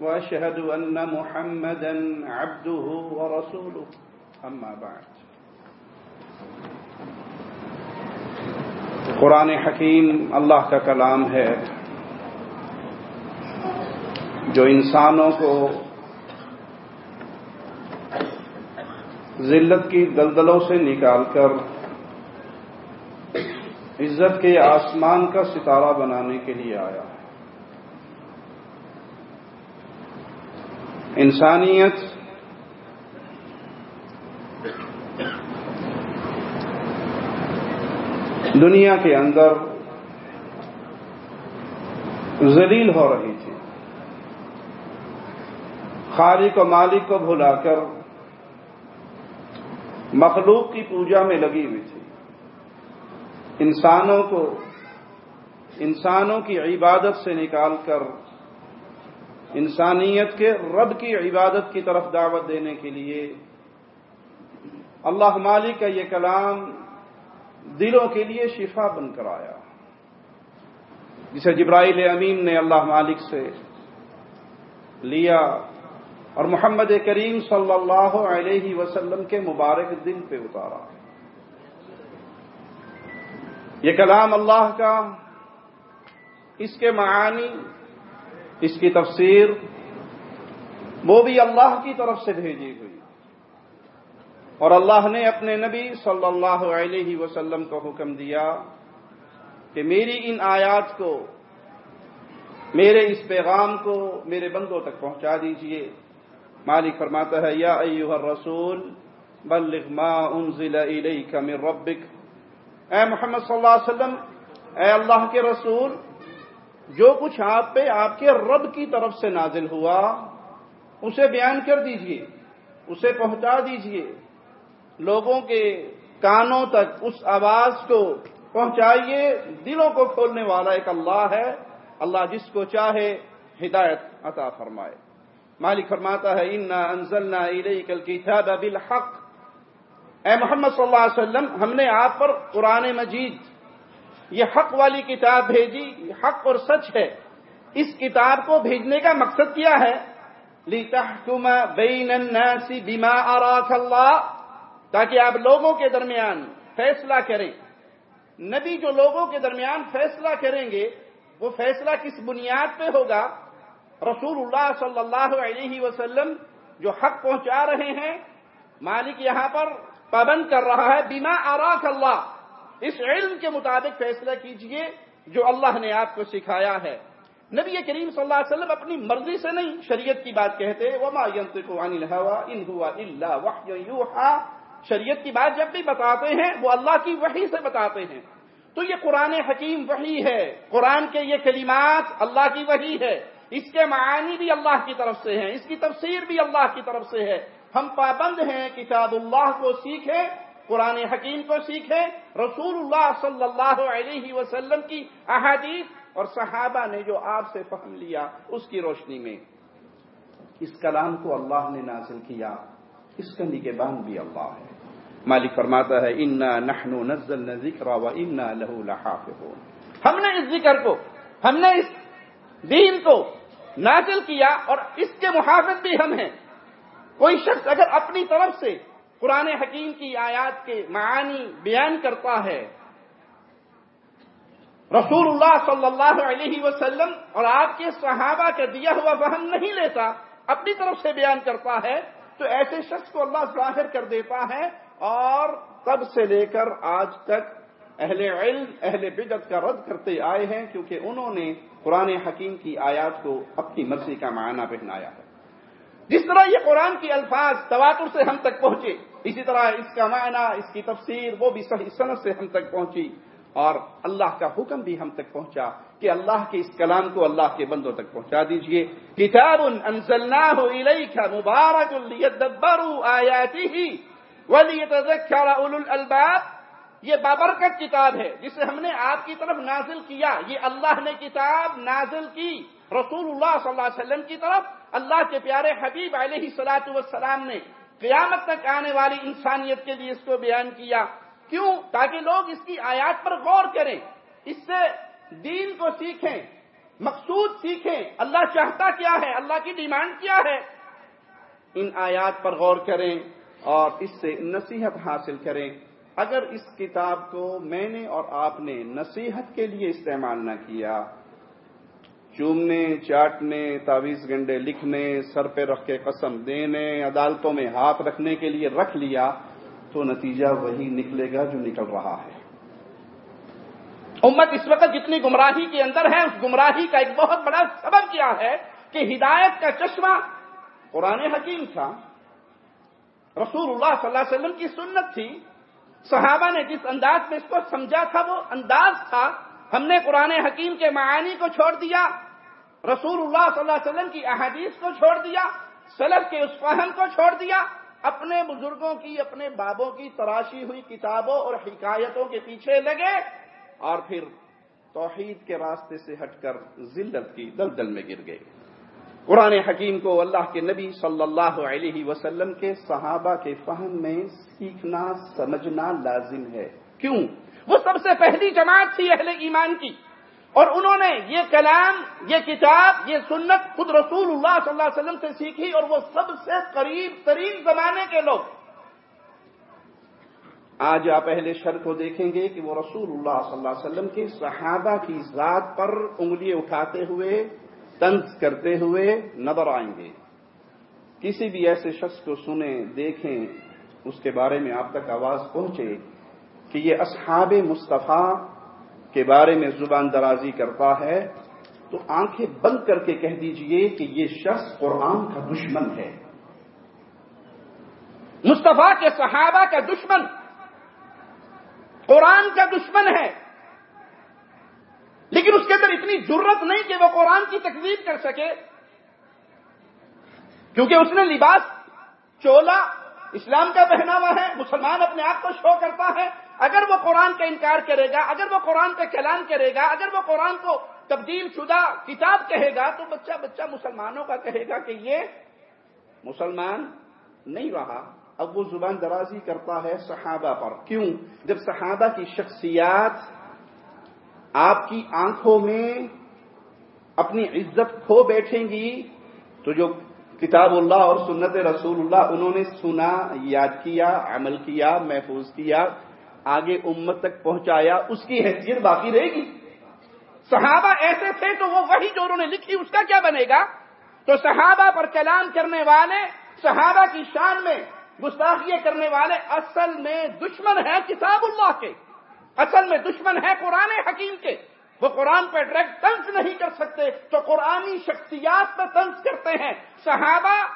وأشهد أن محمدا عبده ورسوله. أما بعد. قرآن حکیم اللہ کا کلام ہے جو انسانوں کو ذلت کی دلدلوں سے نکال کر عزت کے آسمان کا ستارہ بنانے کے لیے آیا۔ انسانیت دنیا کے اندر ذلیل ہو رہی تھی۔ خالق و مالک کو بھلا کر مخلوق کی پوجا میں لگی ہوئی تھی۔ انسانوں کو انسانوں کی عبادت سے نکال کر انسانیت کے رب کی عبادت کی طرف دعوت دینے کے لیے۔ اللہ مالک کا یہ کلام دلوں کے لیے شفا بن کر آیا۔ جسے جبرائیل امین نے اللہ مالک سے لیا اور محمد کریم صلی اللہ علیہ وسلم کے مبارک دل پہ اتارا۔ یہ کلام اللہ کا اس کے معانی اس کی تفسیر وہ بھی اللہ کی طرف سے بھیجی ہوئی۔ اور اللہ نے اپنے نبی صلی اللہ علیہ وسلم کو حکم دیا کہ میری ان آیات کو، میرے اس پیغام کو میرے بندوں تک پہنچا دیجیے۔ مالک فرماتا ہے، یا ایوہ الرسول، بلغ ما انزل الیک من ربک۔ اے محمد صلی اللہ علیہ وسلم، اے اللہ کے رسول جو کچھ آپ پہ آپ کے رب کی طرف سے نازل ہوا، اسے بیان کر دیجیے، اسے پہنچا دیجیے۔ لوگوں کے کانوں تک اس آواز کو پہنچائیے، دلوں کو کھولنے والا ایک اللہ ہے۔ اللہ جس کو چاہے ہدایت عطا فرمائے۔ مالک فرماتا ہے، انا انزلنا الیک الکتاب بالحق۔ اے محمد صلی اللہ علیہ وسلم، ہم نے آپ پر قرآن مجید یہ حق والی کتاب بھیجی حق اور سچ ہے۔ اس کتاب کو بھیجنے کا مقصد کیا ہے؟ لِتَحْكُمَ بَيْنَ النَّاسِ بِمَا أَرَاكَ اللَّهِ، تاکہ آپ لوگوں کے درمیان فیصلہ کریں۔ نبی جو لوگوں کے درمیان فیصلہ کریں گے، وہ فیصلہ کس بنیاد پہ ہوگا؟ رسول اللہ صلی اللہ علیہ وسلم جو حق پہنچا رہے ہیں، مالک یہاں پر پابند کر رہا ہے بیما آراک اللہ اس علم کے مطابق فیصلہ کیجیے جو اللہ نے آپ کو سکھایا ہے۔ نبی کریم صلی اللہ علیہ وسلم اپنی مرضی سے نہیں شریعت کی بات کہتے، وما عن ان هو الا شریعت کی بات جب بھی بتاتے ہیں، وہ اللہ کی وحی سے بتاتے ہیں۔ تو یہ قرآن حکیم وحی ہے۔ قرآن کے یہ کلمات اللہ کی وحی ہے۔ اس کے معانی بھی اللہ کی طرف سے ہیں۔ اس کی تفسیر بھی اللہ کی طرف سے ہے۔ ہم پابند ہیں کتاب اللہ کو سیکھیں قرآن حکیم کو سیکھیں۔ رسول اللہ صلی اللہ علیہ وسلم کی احادیث اور صحابہ نے جو آپ سے فہم لیا اس کی روشنی میں۔ اس کلام کو اللہ نے نازل کیا۔ اس کا نگبان بھی اللہ ہے۔ مالک فرماتا ہے، انا نحن نزلنا ذکر و انا له لحافظون۔ ہم نے اس ذکر کو، ہم نے اس دین کو نازل کیا اور اس کے محافظ بھی ہم ہیں۔ کوئی شخص اگر اپنی طرف سے قرآن حکیم کی آیات کے معانی بیان کرتا ہے۔ رسول اللہ صلی اللہ علیہ وسلم اور آپ کے صحابہ کا دیا ہوا وہم نہیں لیتا، اپنی طرف سے بیان کرتا ہے، تو ایسے شخص کو اللہ ظاہر کر دیتا ہے اور تب سے لے کر آج تک اہل علم، اہل بدت کا رد کرتے آئے ہیں کیونکہ انہوں نے قرآن حکیم کی آیات کو اپنی مرضی کا معنی پہنایا ہے۔ جس طرح یہ قرآن کی الفاظ تواتر سے ہم تک پہنچے، اسی طرح اس کا معنی، اس کی تفسیر، وہ بھی صحیح صنعت سے ہم تک پہنچی۔ اور اللہ کا حکم بھی ہم تک پہنچا کہ اللہ کے اس کلام کو اللہ کے بندوں تک پہنچا دیجیے۔ کتاب انزلناہ الیک مبارک لیدبروا آیاته ولیتذکر اولو الالباب۔ یہ بابرکت کتاب ہے، جسے ہم نے آپ کی طرف نازل کیا۔ یہ اللہ نے کتاب نازل کی، رسول اللہ صلی اللہ علیہ وسلم کی طرف۔ اللہ کے پیارے حبیب علیہ سلاۃ والسلام نے قیامت تک آنے والی انسانیت کے لیے اس کو بیان کیا۔ کیوں؟ تاکہ لوگ اس کی آیات پر غور کریں، اس سے دین کو سیکھیں، مقصود سیکھیں۔ اللہ چاہتا کیا ہے؟ اللہ کی ڈیمانڈ کیا ہے؟ ان آیات پر غور کریں اور اس سے نصیحت حاصل کریں۔ اگر اس کتاب کو میں نے اور آپ نے نصیحت کے لیے استعمال نہ کیا چومنے، چاٹنے، تعویذ گنڈے لکھنے، سر پہ رکھ کے قسم دینے، عدالتوں میں ہاتھ رکھنے کے لیے رکھ لیا، تو نتیجہ وہی نکلے گا جو نکل رہا ہے۔ امت اس وقت جتنی گمراہی کے اندر ہے، اس گمراہی کا ایک بہت بڑا سبب کیا ہے کہ ہدایت کا چشمہ قرآن حکیم تھا۔ رسول اللہ صلی اللہ علیہ وسلم کی سنت تھی۔ صحابہ نے جس انداز میں اس کو سمجھا تھا، وہ انداز تھا، ہم نے قرآن حکیم کے معانی کو چھوڑ دیا رسول اللہ صلی اللہ علیہ وسلم کی احادیث کو چھوڑ دیا، سلف کے اس فہم کو چھوڑ دیا، اپنے بزرگوں کی، اپنے بابوں کی تراشی ہوئی کتابوں اور حکایتوں کے پیچھے لگے اور پھر توحید کے راستے سے ہٹ کر ذلت کی دلدل میں گر گئے۔ قرآن حکیم کو اللہ کے نبی صلی اللہ علیہ وسلم کے صحابہ کے فہم میں سیکھنا، سمجھنا لازم ہے۔ کیوں؟ وہ سب سے پہلی جماعت تھی اہل ایمان کی۔ اور انہوں نے یہ کلام، یہ کتاب، یہ سنت خود رسول اللہ صلی اللہ علیہ وسلم سے سیکھی اور وہ سب سے قریب ترین زمانے کے لوگ۔ آج آپ اہل شر کو دیکھیں گے کہ وہ رسول اللہ صلی اللہ علیہ وسلم کے صحابہ کی ذات پر انگلی اٹھاتے ہوئے تنز کرتے ہوئے نظر آئیں گے۔ کسی بھی ایسے شخص کو سنیں، دیکھیں، اس کے بارے میں آپ تک آواز پہنچے کہ یہ اصحاب مصطفیٰ کے بارے میں زبان درازی کرتا ہے، تو آنکھیں بند کر کے کہہ دیجیے کہ یہ شخص قرآن کا دشمن ہے۔ مصطفیٰ کے صحابہ کا دشمن، قرآن کا دشمن ہے۔ لیکن اس کے اندر اتنی ضرورت نہیں کہ وہ قرآن کی تکلیف کر سکے۔ کیونکہ اس نے لباس، چولا، اسلام کا پہناوا ہے، مسلمان اپنے آپ کو شو کرتا ہے۔ اگر وہ قرآن کا انکار کرے گا، اگر وہ قرآن کا کلام کرے گا، اگر وہ قرآن کو تبدیل شدہ کتاب کہے گا، تو بچہ بچہ مسلمانوں کا کہے گا کہ یہ مسلمان نہیں رہا۔ اب وہ زبان درازی کرتا ہے صحابہ پر۔ کیوں؟ جب صحابہ کی شخصیات آپ کی آنکھوں میں اپنی عزت کھو بیٹھیں گی، تو جو کتاب اللہ اور سنت رسول اللہ، انہوں نے سنا، یاد کیا، عمل کیا، محفوظ کیا آگے امت تک پہنچایا، اس کی حیثیت باقی رہے گی۔ صحابہ ایسے تھے تو وہ وہی جو انہوں نے لکھی، اس کا کیا بنے گا؟ تو صحابہ پر کلام کرنے والے، صحابہ کی شان میں گستاخیے کرنے والے اصل میں دشمن ہیں کتاب اللہ کے۔ اصل میں دشمن ہے قرآن حکیم کے۔ وہ قرآن پہ ڈائریکٹ تنس نہیں کر سکتے، تو قرآنی شخصیات پہ تنس کرتے ہیں۔ صحابہ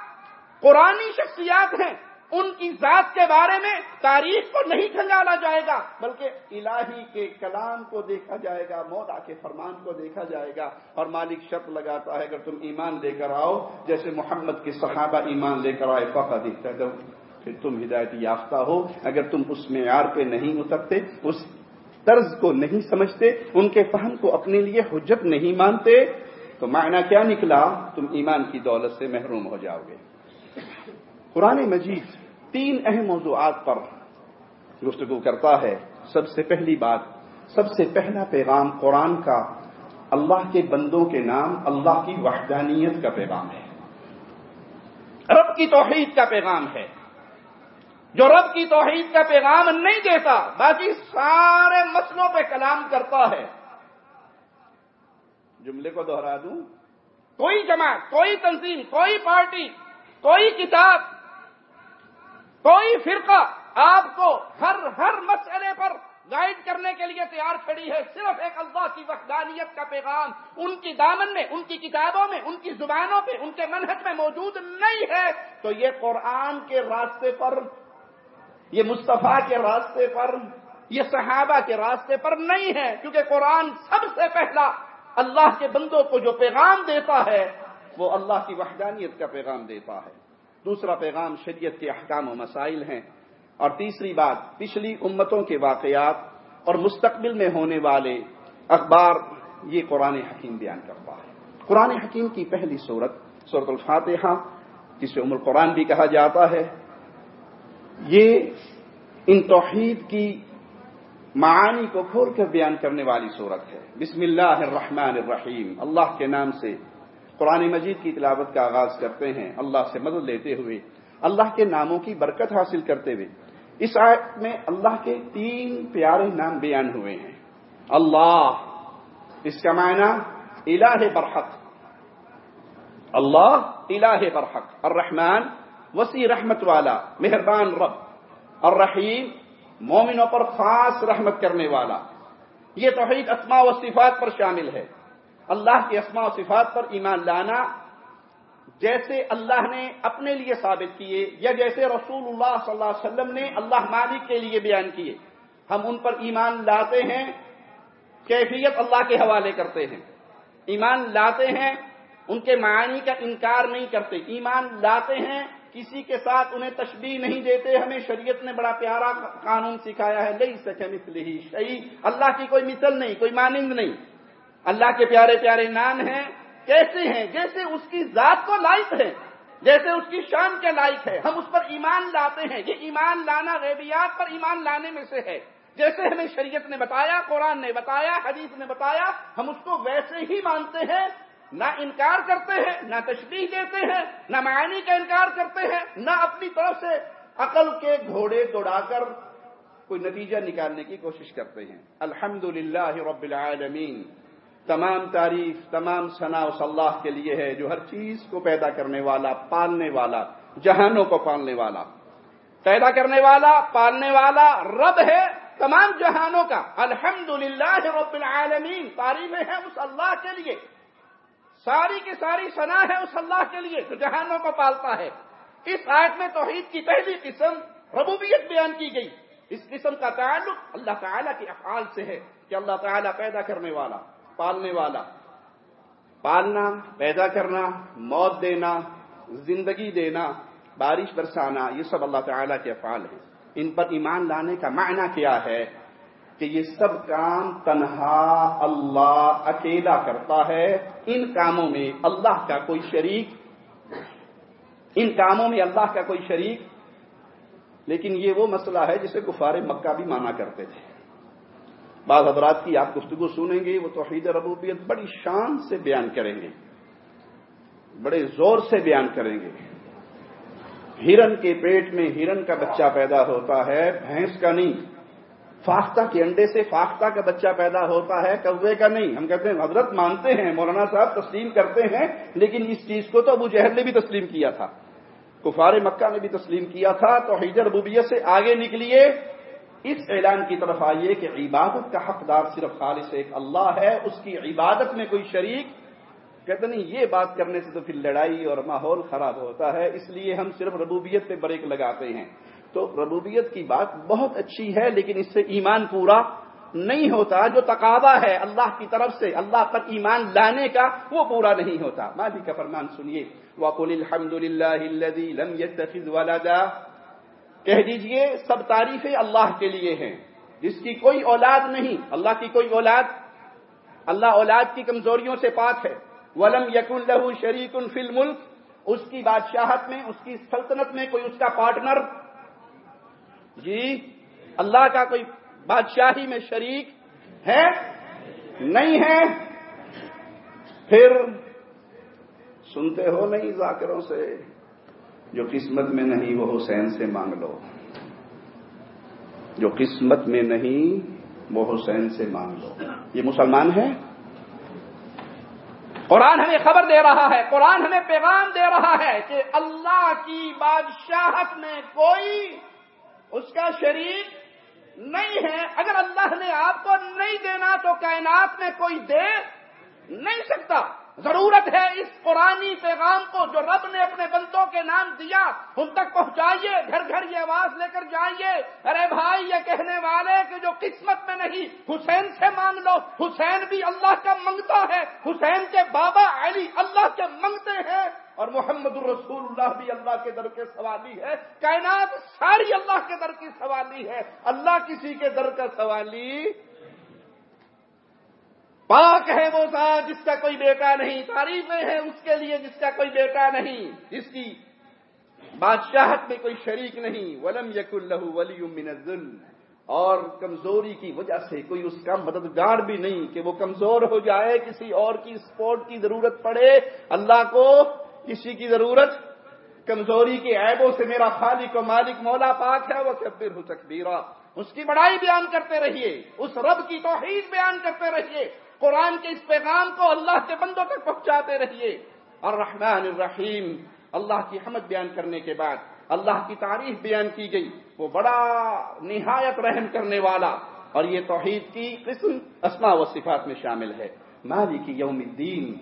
قرآنی شخصیات ہیں۔ ان کی ذات کے بارے میں تاریخ کو نہیں کھنگالا جائے گا، بلکہ الہی کے کلام کو دیکھا جائے گا مودا کے فرمان کو دیکھا جائے گا۔ اور مالک شرط لگاتا ہے، اگر تم ایمان لے کر آؤ، جیسے محمد کے صحابہ ایمان لے کر آئے، فقط دکھتا پھر تم ہدایت یافتہ ہو۔ اگر تم اس معیار پہ نہیں اترتے، اس طرز کو نہیں سمجھتے، ان کے فہم کو اپنے لیے حجت نہیں مانتے، تو معنی کیا نکلا؟ تم ایمان کی دولت سے محروم ہو جاؤ گے۔ قرآن مجید تین اہم موضوعات پر گفتگو کرتا ہے۔ سب سے پہلی بات، سب سے پہلا پیغام قرآن کا اللہ کے بندوں کے نام، اللہ کی وحدانیت کا پیغام ہے۔ رب کی توحید کا پیغام ہے۔ جو رب کی توحید کا پیغام نہیں دیتا، باقی سارے مسلوں پہ کلام کرتا ہے۔ جملے کو دوہرا دوں۔ کوئی جماعت، کوئی تنظیم، کوئی پارٹی، کوئی کتاب کوئی فرقہ آپ کو ہر ہر مسئلے پر گائیڈ کرنے کے لیے تیار کھڑی ہے، صرف ایک اللہ کی وقدانیت کا پیغام ان کی دامن میں، ان کی کتابوں میں، ان کی زبانوں پہ، ان کے منحص میں موجود نہیں ہے۔ تو یہ قرآن کے راستے پر، یہ مصطفیٰ کے راستے پر، یہ صحابہ کے راستے پر نہیں ہے۔ کیونکہ قرآن سب سے پہلا اللہ کے بندوں کو جو پیغام دیتا ہے، وہ اللہ کی وحدانیت کا پیغام دیتا ہے۔ دوسرا پیغام شریعت کے احکام و مسائل ہیں۔ اور تیسری بات، پچھلی امتوں کے واقعات اور مستقبل میں ہونے والے اخبار، یہ قرآن حکیم بیان کرتا ہے۔ قرآن حکیم کی پہلی صورت صورت الفاتحہ، جسے ام القرآن بھی کہا جاتا ہے، یہ ان توحید کی معانی کو کھول کر بیان کرنے والی صورت ہے۔ بسم اللہ الرحمن الرحیم۔ اللہ کے نام سے قرآن مجید کی تلاوت کا آغاز کرتے ہیں۔ اللہ سے مدد لیتے ہوئے، اللہ کے ناموں کی برکت حاصل کرتے ہوئے۔ اس آیت میں اللہ کے تین پیارے نام بیان ہوئے ہیں۔ اللہ، اس کا معنی الہ برحق۔ اللہ، الہ برحق۔ الرحمن، وسیع رحمت والا، مہربان رب۔ الرحیم، مومنوں پر خاص رحمت کرنے والا۔ یہ توحید اسماء و صفات پر شامل ہے۔ اللہ کے اسماء و صفات پر ایمان لانا جیسے اللہ نے اپنے لیے ثابت کیے یا جیسے رسول اللہ صلی اللہ علیہ وسلم نے اللہ مالک کے لیے بیان کیے، ہم ان پر ایمان لاتے ہیں، کیفیت اللہ کے حوالے کرتے ہیں۔ ایمان لاتے ہیں، ان کے معنی کا انکار نہیں کرتے۔ ایمان لاتے ہیں، کسی کے ساتھ انہیں تشبیح نہیں دیتے، ہمیں شریعت نے بڑا پیارا قانون سکھایا ہے، لئی سکے مثل ہی شہی اللہ کی کوئی مثل نہیں، کوئی مانند نہیں۔ اللہ کے پیارے پیارے نام ہیں، کیسے ہیں؟ جیسے اس کی ذات کو لائق ہے، جیسے اس کی شان کے لائق ہے۔ ہم اس پر ایمان لاتے ہیں، یہ ایمان لانا غیبیات پر ایمان لانے میں سے ہے۔ جیسے ہمیں شریعت نے بتایا، قرآن نے بتایا، حدیث نے بتایا، ہم اس کو ویسے ہی مانتے ہیں۔ نہ انکار کرتے ہیں، نہ تشریح دیتے ہیں، نہ معنی کا انکار کرتے ہیں، نہ اپنی طرف سے عقل کے گھوڑے دوڑا کر کوئی نتیجہ نکالنے کی کوشش کرتے ہیں۔ الحمد رب العالمین۔ تمام تعریف، تمام ثنا اس اللہ کے لیے ہے جو ہر چیز کو پیدا کرنے والا، پالنے والا، جہانوں کو پالنے والا۔ پیدا کرنے والا، پالنے والا رب ہے تمام جہانوں کا۔ الحمد رب العالمین، تعریفیں ہیں اس اللہ کے لیے۔ ساری کی ساری سنا ہے اس اللہ کے لیے جو جہانوں کو پالتا ہے۔ اس آیت میں توحید کی پہلی قسم ربوبیت بیان کی گئی۔ اس قسم کا تعلق اللہ تعالیٰ کے افعال سے ہے کہ اللہ تعالیٰ پیدا کرنے والا۔ پالنے والا۔ پالنا، پیدا کرنا، موت دینا، زندگی دینا، بارش برسانا، یہ سب اللہ تعالیٰ کے افعال ہیں۔ ان پر ایمان لانے کا معنی کیا ہے؟ کہ یہ سب کام تنہا اللہ اکیلا کرتا ہے۔ ان کاموں میں اللہ کا کوئی شریک، ان کاموں میں اللہ کا کوئی شریک، لیکن یہ وہ مسئلہ ہے جسے کفار مکہ بھی مانا کرتے تھے۔ بعض حضرات کی آپ گفتگو سنیں گے، وہ توحید ربوبیت بڑی شان سے بیان کریں گے۔ بڑے زور سے بیان کریں گے۔ ہرن کے پیٹ میں ہرن کا بچہ پیدا ہوتا ہے، بھینس کا نہیں۔ فاختہ کے انڈے سے فاختہ کا بچہ پیدا ہوتا ہے، کوے کا نہیں۔ ہم کہتے ہیں، حضرت مانتے ہیں، مولانا صاحب تسلیم کرتے ہیں، لیکن اس چیز کو تو ابو جہل نے بھی تسلیم کیا تھا۔ کفار مکہ نے بھی تسلیم کیا تھا تو حیدر ربوبیت سے آگے نکلیے۔ اس اعلان کی طرف آئیے کہ عبادت کا حقدار صرف خالص ایک اللہ ہے، اس کی عبادت میں کوئی شریک، کہتے نہیں، یہ بات کرنے سے تو پھر لڑائی اور ماحول خراب ہوتا ہے، اس لیے ہم صرف ربوبیت پہ بریک لگاتے ہیں۔ تو ربوبیت کی بات بہت اچھی ہے، لیکن اس سے ایمان پورا نہیں ہوتا، جو تقاضا ہے اللہ کی طرف سے، اللہ پر ایمان لانے کا، وہ پورا نہیں ہوتا۔ ماضی کا فرمان سنیے۔ وقل الحمد للہ لم يتخذ ولدا کہہ دیجیے سب تعریفیں اللہ کے لیے ہیں۔ جس کی کوئی اولاد نہیں، اللہ کی کوئی اولاد، اللہ اولاد کی کمزوریوں سے پاک ہے۔ ولم یقن لہو شریک فی الملک اس کی بادشاہت میں، اس کی سلطنت میں کوئی اس کا پارٹنر؟ جی اللہ کا کوئی بادشاہی میں شریک ہے؟ نہیں ہے۔ پھر سنتے ہو نہیں ذاکروں سے؟ جو قسمت میں نہیں وہ حسین سے مانگ لو۔ جو قسمت میں نہیں وہ حسین سے مانگ لو۔ یہ مسلمان ہے قرآن ہمیں خبر دے رہا ہے، قرآن ہمیں پیغام دے رہا ہے کہ اللہ کی بادشاہت میں کوئی اس کا شریک نہیں ہے۔ اگر اللہ نے آپ کو نہیں دینا تو کائنات میں کوئی دے نہیں سکتا۔ ضرورت ہے اس قرآنی پیغام کو جو رب نے اپنے بندوں کے نام دیا ان تک پہنچائیے، گھر گھر یہ آواز لے کر جائیے۔ ارے بھائی، یہ کہنے والے کہ جو قسمت میں نہیں، حسین سے مانگ لو۔ حسین بھی اللہ کا منگتا ہے۔ حسین کے بابا علی اللہ کے منگتے ہیں۔ اور محمد الرسول اللہ بھی اللہ کے در کے سوالی ہے۔ کائنات ساری اللہ کے در کی سوالی ہے۔ اللہ کسی کے در کا سوالی پاک ہے وہ ذات جس کا کوئی بیٹا نہیں تعریفیں ہیں اس کے لیے جس کا کوئی بیٹا نہیں، جس کی بادشاہت میں کوئی شریک نہیں۔ ولم یق اللہ ولی من الظلم اور کمزوری کی وجہ سے کوئی اس کا مددگار بھی نہیں کہ وہ کمزور ہو جائے، کسی اور کی سپورٹ کی ضرورت پڑے۔ اللہ کو کسی کی ضرورت، کمزوری کے عیبوں سے میرا خالق و مالک مولا پاک ہے وہ کبر ہو تکبیرہ۔ اس کی بڑائی بیان کرتے رہیے، اس رب کی توحید بیان کرتے رہیے۔ قرآن کے اس پیغام کو اللہ کے بندوں تک پہنچاتے رہیے۔ اور رحمان الرحیم، اللہ کی حمد بیان کرنے کے بعد، اللہ کی تعریف بیان کی گئی، وہ بڑا نہایت رحم کرنے والا اور یہ توحید کی قسم اسما و صفات میں شامل ہے۔ مالک یوم الدین،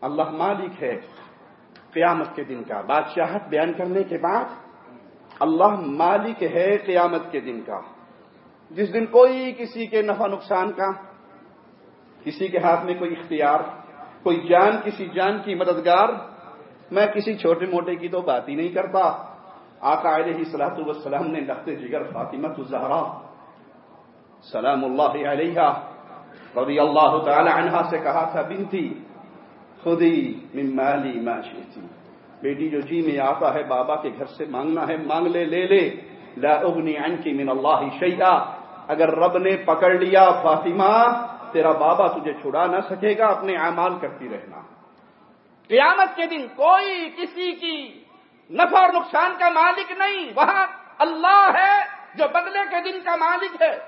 اللہ مالک ہے۔ قیامت کے دن کا بادشاہت بیان کرنے کے بعد، اللہ مالک ہے قیامت کے دن کا۔ جس دن کوئی کسی کے نفع نقصان کا کسی کے ہاتھ میں کوئی اختیار، کوئی جان، کسی جان کی مددگار، میں کسی چھوٹے موٹے کی تو بات ہی نہیں کرتا۔ آقا علیہ سلاۃ والسلام نے لخت جگر فاطمہ الزہرا، سلام اللہ علیہ رضی اللہ تعالی عنہ سے کہا تھا، بنتی، خودی من مالی ما شئتی۔ بیٹی جو جی میں آتا ہے، بابا کے گھر سے مانگنا ہے، مانگ لے لے لے۔ لا اغنی عنکی من اللہ شیئا۔ اگر رب نے پکڑ لیا فاطمہ تیرا بابا تجھے چھڑا نہ سکے گا، اپنے اعمال کرتی رہنا۔ قیامت کے دن کوئی کسی کی نفع اور نقصان کا مالک نہیں۔ وہاں اللہ ہے جو بدلے کے دن کا مالک ہے۔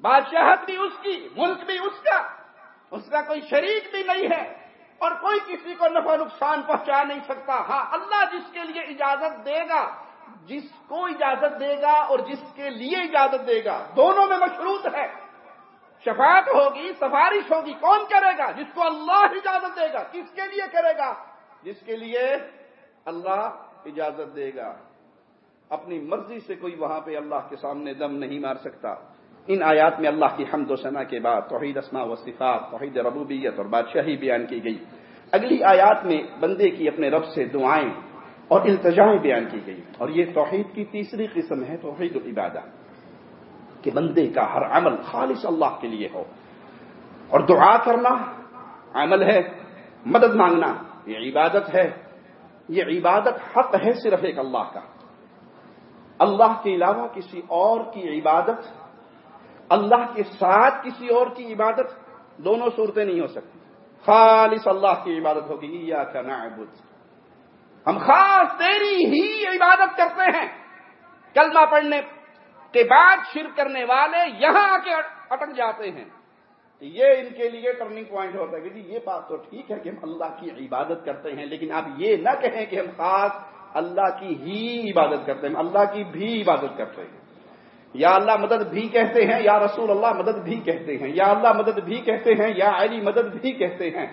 بادشاہت بھی اس کی، ملک بھی اس کا۔ اس کا کوئی شریک بھی نہیں ہے اور کوئی کسی کو نفع نقصان پہنچا نہیں سکتا۔ ہاں اللہ جس کے لیے اجازت دے گا، جس کو اجازت دے گا اور جس کے لیے اجازت دے گا، دونوں میں مشروط ہے۔ شفاعت ہوگی، سفارش ہوگی، کون کرے گا؟ جس کو اللہ اجازت دے گا، کس کے لیے کرے گا؟ جس کے لیے اللہ اجازت دے گا۔ اپنی مرضی سے کوئی وہاں پہ اللہ کے سامنے دم نہیں مار سکتا۔ ان آیات میں اللہ کی حمد و ثنا کے بعد توحید اسما و صفات، توحید ربوبیت اور بادشاہی بیان کی گئی۔ اگلی آیات میں بندے کی اپنے رب سے دعائیں اور التجائیں بیان کی گئی۔ اور یہ توحید کی تیسری قسم ہے، توحید العبادہ۔ کہ بندے کا ہر عمل خالص اللہ کے لیے ہو۔ اور دعا کرنا عمل ہے، مدد مانگنا، یہ عبادت ہے۔ یہ عبادت حق ہے صرف ایک اللہ کا۔ اللہ کے علاوہ کسی اور کی عبادت، اللہ کے ساتھ کسی اور کی عبادت دونوں صورتیں نہیں ہو سکتی۔ خالص اللہ کی عبادت ہوگی یا کا نعبد۔ ہم خاص تیری ہی عبادت کرتے ہیں۔ کلمہ پڑھنے کے بعد شرک کرنے والے یہاں آ کے اٹک جاتے ہیں۔ یہ ان کے لیے ٹرننگ پوائنٹ ہوتا ہے کہ جی یہ بات تو ٹھیک ہے کہ ہم اللہ کی عبادت کرتے ہیں، لیکن آپ یہ نہ کہیں کہ ہم خاص اللہ کی ہی عبادت کرتے ہیں اللہ کی بھی عبادت کرتے ہیں۔ یا اللہ مدد بھی کہتے ہیں، یا رسول اللہ مدد بھی کہتے ہیں، یا اللہ مدد بھی کہتے ہیں، یا علی مدد بھی کہتے ہیں۔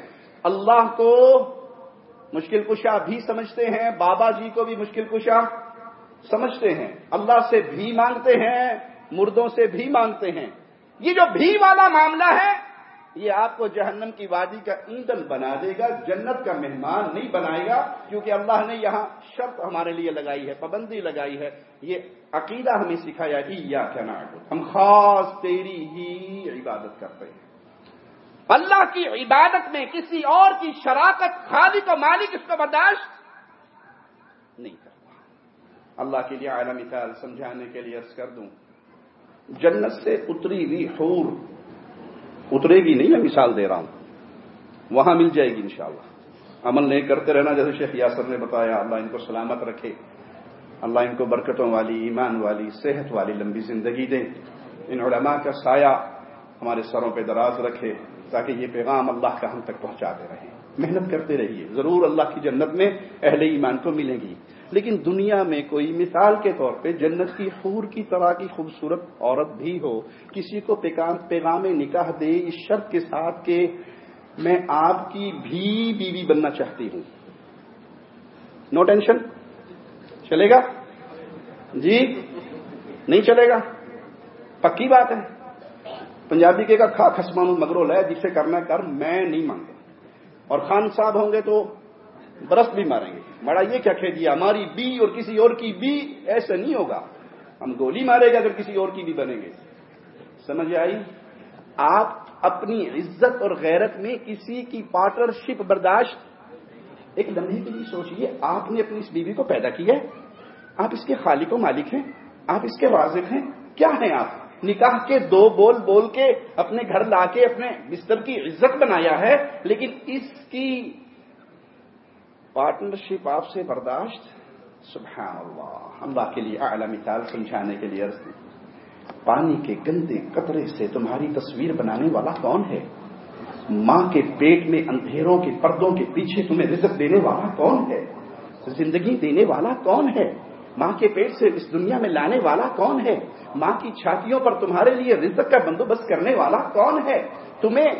اللہ کو مشکل کشا بھی سمجھتے ہیں، بابا جی کو بھی مشکل کشا سمجھتے ہیں۔ اللہ سے بھی مانگتے ہیں، مردوں سے بھی مانگتے ہیں۔ یہ جو بھی والا معاملہ ہے، یہ آپ کو جہنم کی وادی کا ایندھن بنا دے گا، جنت کا مہمان نہیں بنائے گا، کیونکہ اللہ نے یہاں شرط ہمارے لیے لگائی ہے، پابندی لگائی ہے۔ یہ عقیدہ ہمیں سکھایا ہی یا کیا ہم خاص تیری ہی عبادت کرتے ہیں۔ اللہ کی عبادت میں کسی اور کی شراکت، خالق و مالک اس کو برداشت اللہ کے لیے اعلی مثال سمجھانے کے لیے عرض کر دوں۔ جنت سے اتری ہوئی حور، اترے گی نہیں، میں مثال دے رہا ہوں۔ وہاں مل جائے گی انشاءاللہ۔ عمل نہیں کرتے رہنا، جیسے شیخ یاسر نے بتایا، اللہ ان کو سلامت رکھے، اللہ ان کو برکتوں والی، ایمان والی، صحت والی لمبی زندگی دے۔ ان علماء کا سایہ ہمارے سروں پہ دراز رکھے، تاکہ یہ پیغام اللہ کا ہم تک پہنچاتے رہیں محنت کرتے رہیے۔ ضرور اللہ کی جنت میں اہل ایمان کو ملیں گی۔ لیکن دنیا میں کوئی مثال کے طور پہ جنت کی حور کی طرح کی خوبصورت عورت بھی ہو، کسی کو پیغام نکاح دے اس شرط کے ساتھ کہ میں آپ کی بھی بیوی بننا چاہتی ہوں۔ نو ٹینشن چلے گا؟ جی؟ نہیں چلے گا؟ پکی بات ہے۔ پنجابی کے کا کھا خسمان مگرول ہے جسے کرنا کر، میں نہیں مانگتا۔ اور خان صاحب ہوں گے تو برس بھی ماریں گے۔ بڑا یہ کیا کہہ دیا، ہماری بی اور کسی اور کی بی، ایسا نہیں ہوگا۔ ہم گولی مارے گا اگر کسی اور کی بھی بنیں گے۔ سمجھ آئی؟ آپ اپنی عزت اور غیرت میں کسی کی پارٹنرشپ برداشت، ایک لمحے کے لیے سوچیے آپ نے اپنی اس بیوی کو پیدا کیا ہے؟ آپ اس کے خالق و مالک ہیں؟ آپ اس کے واضح ہیں؟ کیا ہیں آپ؟ نکاح کے دو بول بول کے اپنے گھر لا کے اپنے بستر کی عزت بنایا ہے، لیکن اس کی پارٹنرشپ آپ سے برداشت؟ سبحان اللہ اللہ کے لیے اعلی مثال سمجھانے کے لیے عرض پانی کے گندے قطرے سے تمہاری تصویر بنانے والا کون ہے؟ ماں کے پیٹ میں اندھیروں کے پردوں کے پیچھے تمہیں رزق دینے والا کون ہے؟ زندگی دینے والا کون ہے؟ ماں کے پیٹ سے اس دنیا میں لانے والا کون ہے؟ ماں کی چھاتیوں پر تمہارے لیے رزق کا بندوبست کرنے والا کون ہے؟ تمہیں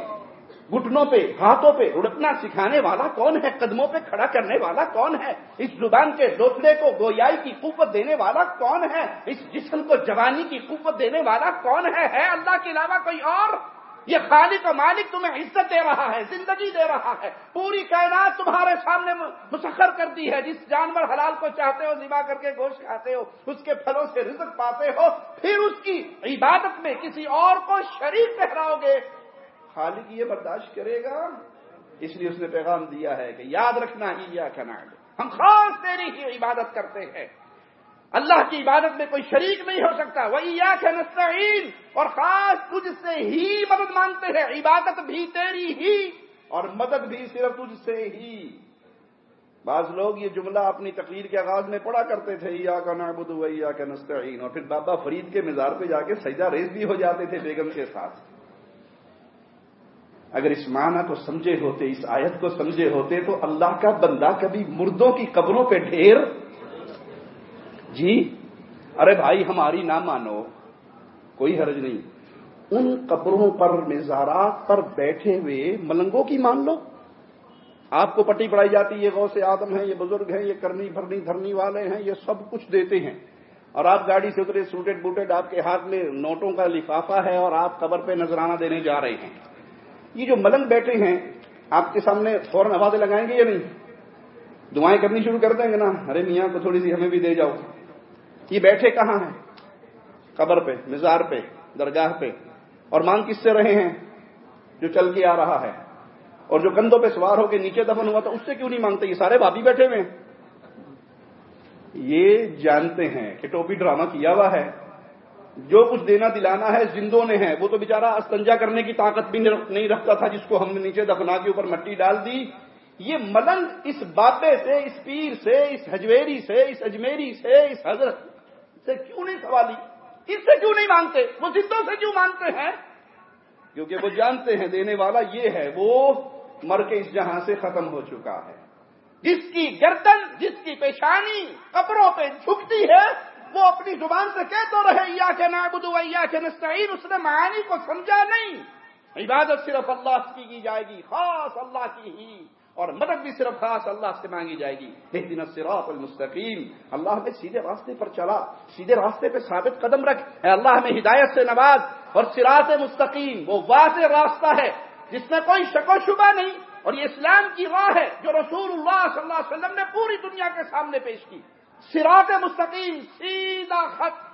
گٹنوں پہ، ہاتھوں پہ رڑکنا سکھانے والا کون ہے؟ قدموں پہ کھڑا کرنے والا کون ہے؟ اس زبان کے دوسرے کو گویائی کی قوت دینے والا کون ہے؟ اس جسم کو جوانی کی قوت دینے والا کون ہے؟ ہے اللہ کے علاوہ کوئی اور؟ یہ خالق و مالک تمہیں عزت دے رہا ہے، زندگی دے رہا ہے، پوری کائنات تمہارے سامنے مسخر کرتی ہے۔ جس جانور حلال کو چاہتے ہو ذبح کر کے گوشت کھاتے ہو، اس کے پھلوں سے رزق پاتے ہو، پھر اس کی عبادت میں کسی اور کو شریک ٹھہراؤ گے۔ خالق یہ برداشت کرے گا، اس لیے اس نے پیغام دیا ہے کہ یاد رکھنا ہی یا کناڈ ہم خاص تیری ہی عبادت کرتے ہیں۔ اللہ کی عبادت میں کوئی شریک نہیں ہو سکتا۔ وہی یا نستعین۔ اور خاص تجھ سے ہی مدد مانگتے ہیں۔ عبادت بھی تیری ہی۔ اور مدد بھی صرف تجھ سے ہی۔ بعض لوگ یہ جملہ اپنی تقریر کے آغاز میں پڑھا کرتے تھے یا کا نابود ویا کا نستعین۔ اور پھر بابا فرید کے مزار پہ جا کے سجدہ ریز بھی ہو جاتے تھے بیگم کے ساتھ۔ اگر اس معنی کو سمجھے ہوتے، اس آیت کو سمجھے ہوتے تو اللہ کا بندہ کبھی مردوں کی قبروں پہ ڈھیر۔ جی؟ ارے بھائی، ہماری نہ مانو، کوئی حرج نہیں۔ ان قبروں پر، مزارات پر بیٹھے ہوئے ملنگوں کی مان لو۔ آپ کو پٹی پڑائی جاتی ہے یہ غوث آدم ہیں، یہ بزرگ ہیں، یہ کرنی، بھرنی، دھرنی والے ہیں، یہ سب کچھ دیتے ہیں۔ اور آپ گاڑی سے اترے، سوٹیڈ بوٹیڈ آپ کے ہاتھ میں نوٹوں کا لفافہ ہے اور آپ قبر پہ نذرانہ دینے جا رہے ہیں۔ یہ جو ملنگ بیٹھے ہیں، آپ کے سامنے فوراً آوازیں لگائیں گے یا نہیں؟ دعائیں کرنی شروع کر دیں گے نا، ارے میاں کو تھوڑی سی ہمیں بھی دے جاؤ۔ یہ بیٹھے کہاں ہیں؟ قبر پہ، مزار پہ، درگاہ پہ۔ اور مانگ کس سے رہے ہیں؟ جو چل کے آ رہا ہے۔ اور جو کندھوں پہ سوار ہو کے نیچے دفن ہوا تھا، اس سے کیوں نہیں مانگتے؟ یہ سارے بابی بیٹھے ہوئے ہیں۔ یہ جانتے ہیں کہ ٹوپی ڈرامہ کیا ہوا ہے۔ جو کچھ دینا دلانا ہے، زندوں نے ہے۔ وہ تو بےچارا استنجا کرنے کی طاقت بھی نہیں رکھتا تھا جس کو ہم نے نیچے دفنا کے اوپر مٹی ڈال دی۔ یہ ملنگ اس بابے سے، اس پیر سے، اس ہجویری سے، اس اجمیری سے، اس حضرت سے کیوں نہیں سوالی اس سے کیوں نہیں مانگتے؟ وہ زندوں سے کیوں مانگتے ہیں؟ کیونکہ وہ جانتے ہیں، دینے والا یہ ہے، وہ مر کے اس جہاں سے ختم ہو چکا ہے۔ جس کی گردن، جس کی پیشانی، قبروں پہ جھکتی ہے وہ اپنی زبان سے کہہ تو رہے یا کہ نابود یا کہ نستعین، اس نے معانی کو سمجھا نہیں۔ عبادت صرف اللہ کی کی جائے گی، خاص اللہ کی ہی، اور مدد بھی صرف خاص اللہ سے مانگی جائے گی۔ ایک دن سراط المستقیم۔ اللہ نے سیدھے راستے پر چلا، سیدھے راستے پہ ثابت قدم رکھ۔ اے اللہ، ہمیں ہدایت سے نواز اور سراط مستقیم۔ وہ واضح راستہ ہے، جس میں کوئی شک و شبہ نہیں۔ اور یہ اسلام کی راہ ہے، جو رسول اللہ صلی اللہ علیہ وسلم نے پوری دنیا کے سامنے پیش کی۔ سراط مستقیم، سیدھا خط۔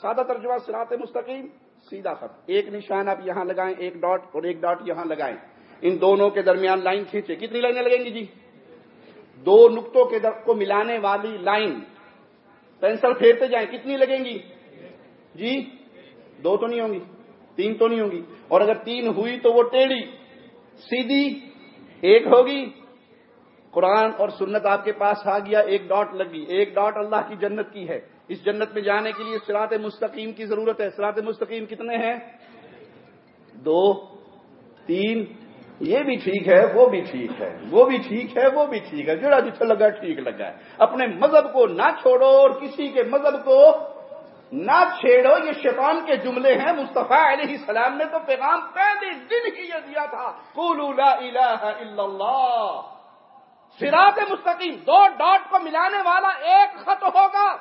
سادہ ترجمہ سراط مستقیم، سیدھا خط۔ ایک نشان آپ یہاں لگائیں، ایک ڈاٹ اور ایک ڈاٹ یہاں لگائیں۔ ان دونوں کے درمیان لائن کھینچے۔ کتنی لائنیں لگیں گی جی؟ دو نقطوں کے در کو ملانے والی لائن۔ پینسل پھیرتے جائیں، کتنی لگیں گی؟ جی؟ دو تو نہیں ہوں گی، تین تو نہیں ہوں گی۔ اور اگر تین ہوئی تو وہ ٹیڑھی، سیدھی، ایک ہوگی۔ قرآن اور سنت آپ کے پاس آ گیا، ایک ڈاٹ لگی۔ ایک ڈاٹ اللہ کی جنت کی ہے۔ اس جنت میں جانے کے لیے سرات مستقیم کی ضرورت ہے۔ سرات مستقیم کتنے ہیں؟ دو، تین۔ یہ بھی ٹھیک ہے، وہ بھی ٹھیک ہے۔ وہ بھی ٹھیک ہے، وہ بھی ٹھیک ہے۔ جڑا جتنا لگا ٹھیک لگا ہے۔ اپنے مذہب کو نہ چھوڑو اور کسی کے مذہب کو نہ چھیڑو۔ یہ شیطان کے جملے ہیں۔ مصطفیٰ علیہ السلام نے تو پیغام پہلے دن ہی یہ دیا تھا۔ لا الہ الا اللہ۔ سراط مستقیم، دو ڈاٹ کو ملانے والا ایک خط ہوگا۔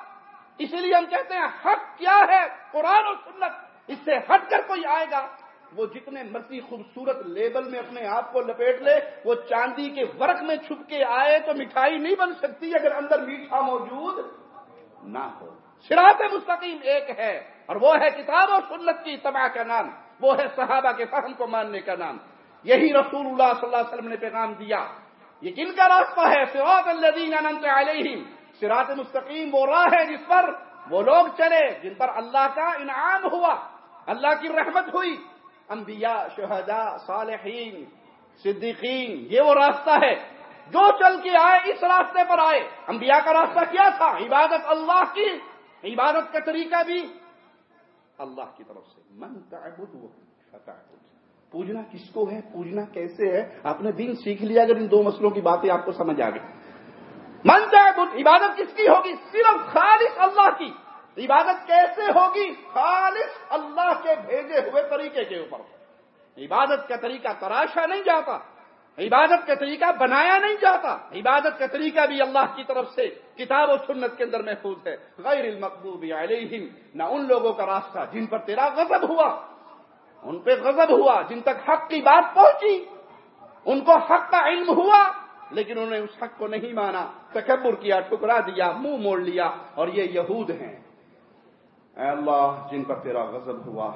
اسی لیے ہم کہتے ہیں، حق کیا ہے؟ قرآن و سنت۔ اس سے ہٹ کر کوئی آئے گا۔ وہ جتنے مرضی خوبصورت لیبل میں اپنے آپ کو لپیٹ لے، وہ چاندی کے ورق میں چھپ کے آئے تو مٹھائی نہیں بن سکتی اگر اندر میٹھا موجود نہ ہو۔ شراط مستقیم ایک ہے، اور وہ ہے کتاب اور سنت کی اتباع کا نام۔ وہ ہے صحابہ کے فہم کو ماننے کا نام۔ یہی رسول اللہ صلی اللہ علیہ وسلم نے پیغام دیا۔ یہ کن کا راستہ ہے؟ سراط الذین انعمت علیہم۔ سراط مستقیم، وہ راہ ہے جس پر وہ لوگ چلے، جن پر اللہ کا انعام ہوا، اللہ کی رحمت ہوئی۔ انبیاء، شہداء، صالحین، صدیقین، یہ وہ راستہ ہے جو چل کے آئے، اس راستے پر آئے۔ انبیاء کا راستہ کیا تھا؟ عبادت اللہ کی، عبادت کا طریقہ بھی اللہ کی طرف سے۔ من تعبد پوجنا کس کو ہے؟ پوجنا کیسے ہے؟ آپ نے دن سیکھ لیا، اگر ان دو مسئلوں کی باتیں آپ کو سمجھ آ گئی۔ من تعبد، عبادت کس کی ہوگی؟ صرف خالص اللہ کی۔ عبادت کیسے ہوگی؟ خالص اللہ کے بھیجے ہوئے طریقے کے اوپر۔ عبادت کا طریقہ تراشا نہیں جاتا۔ عبادت کا طریقہ بنایا نہیں جاتا۔ عبادت کا طریقہ بھی اللہ کی طرف سے کتاب و سنت کے اندر محفوظ ہے۔ غیر المقبوب علیہم، نہ ان لوگوں کا راستہ جن پر تیرا غضب ہوا۔ ان پہ غضب ہوا جن تک حق کی بات پہنچی۔ ان کو حق کا علم ہوا، لیکن انہوں نے اس حق کو نہیں مانا۔ تکبر کیا، ٹکرا دیا، منہ موڑ لیا اور یہ یہود ہیں۔ اے اللہ، جن پر تیرا غضب ہوا،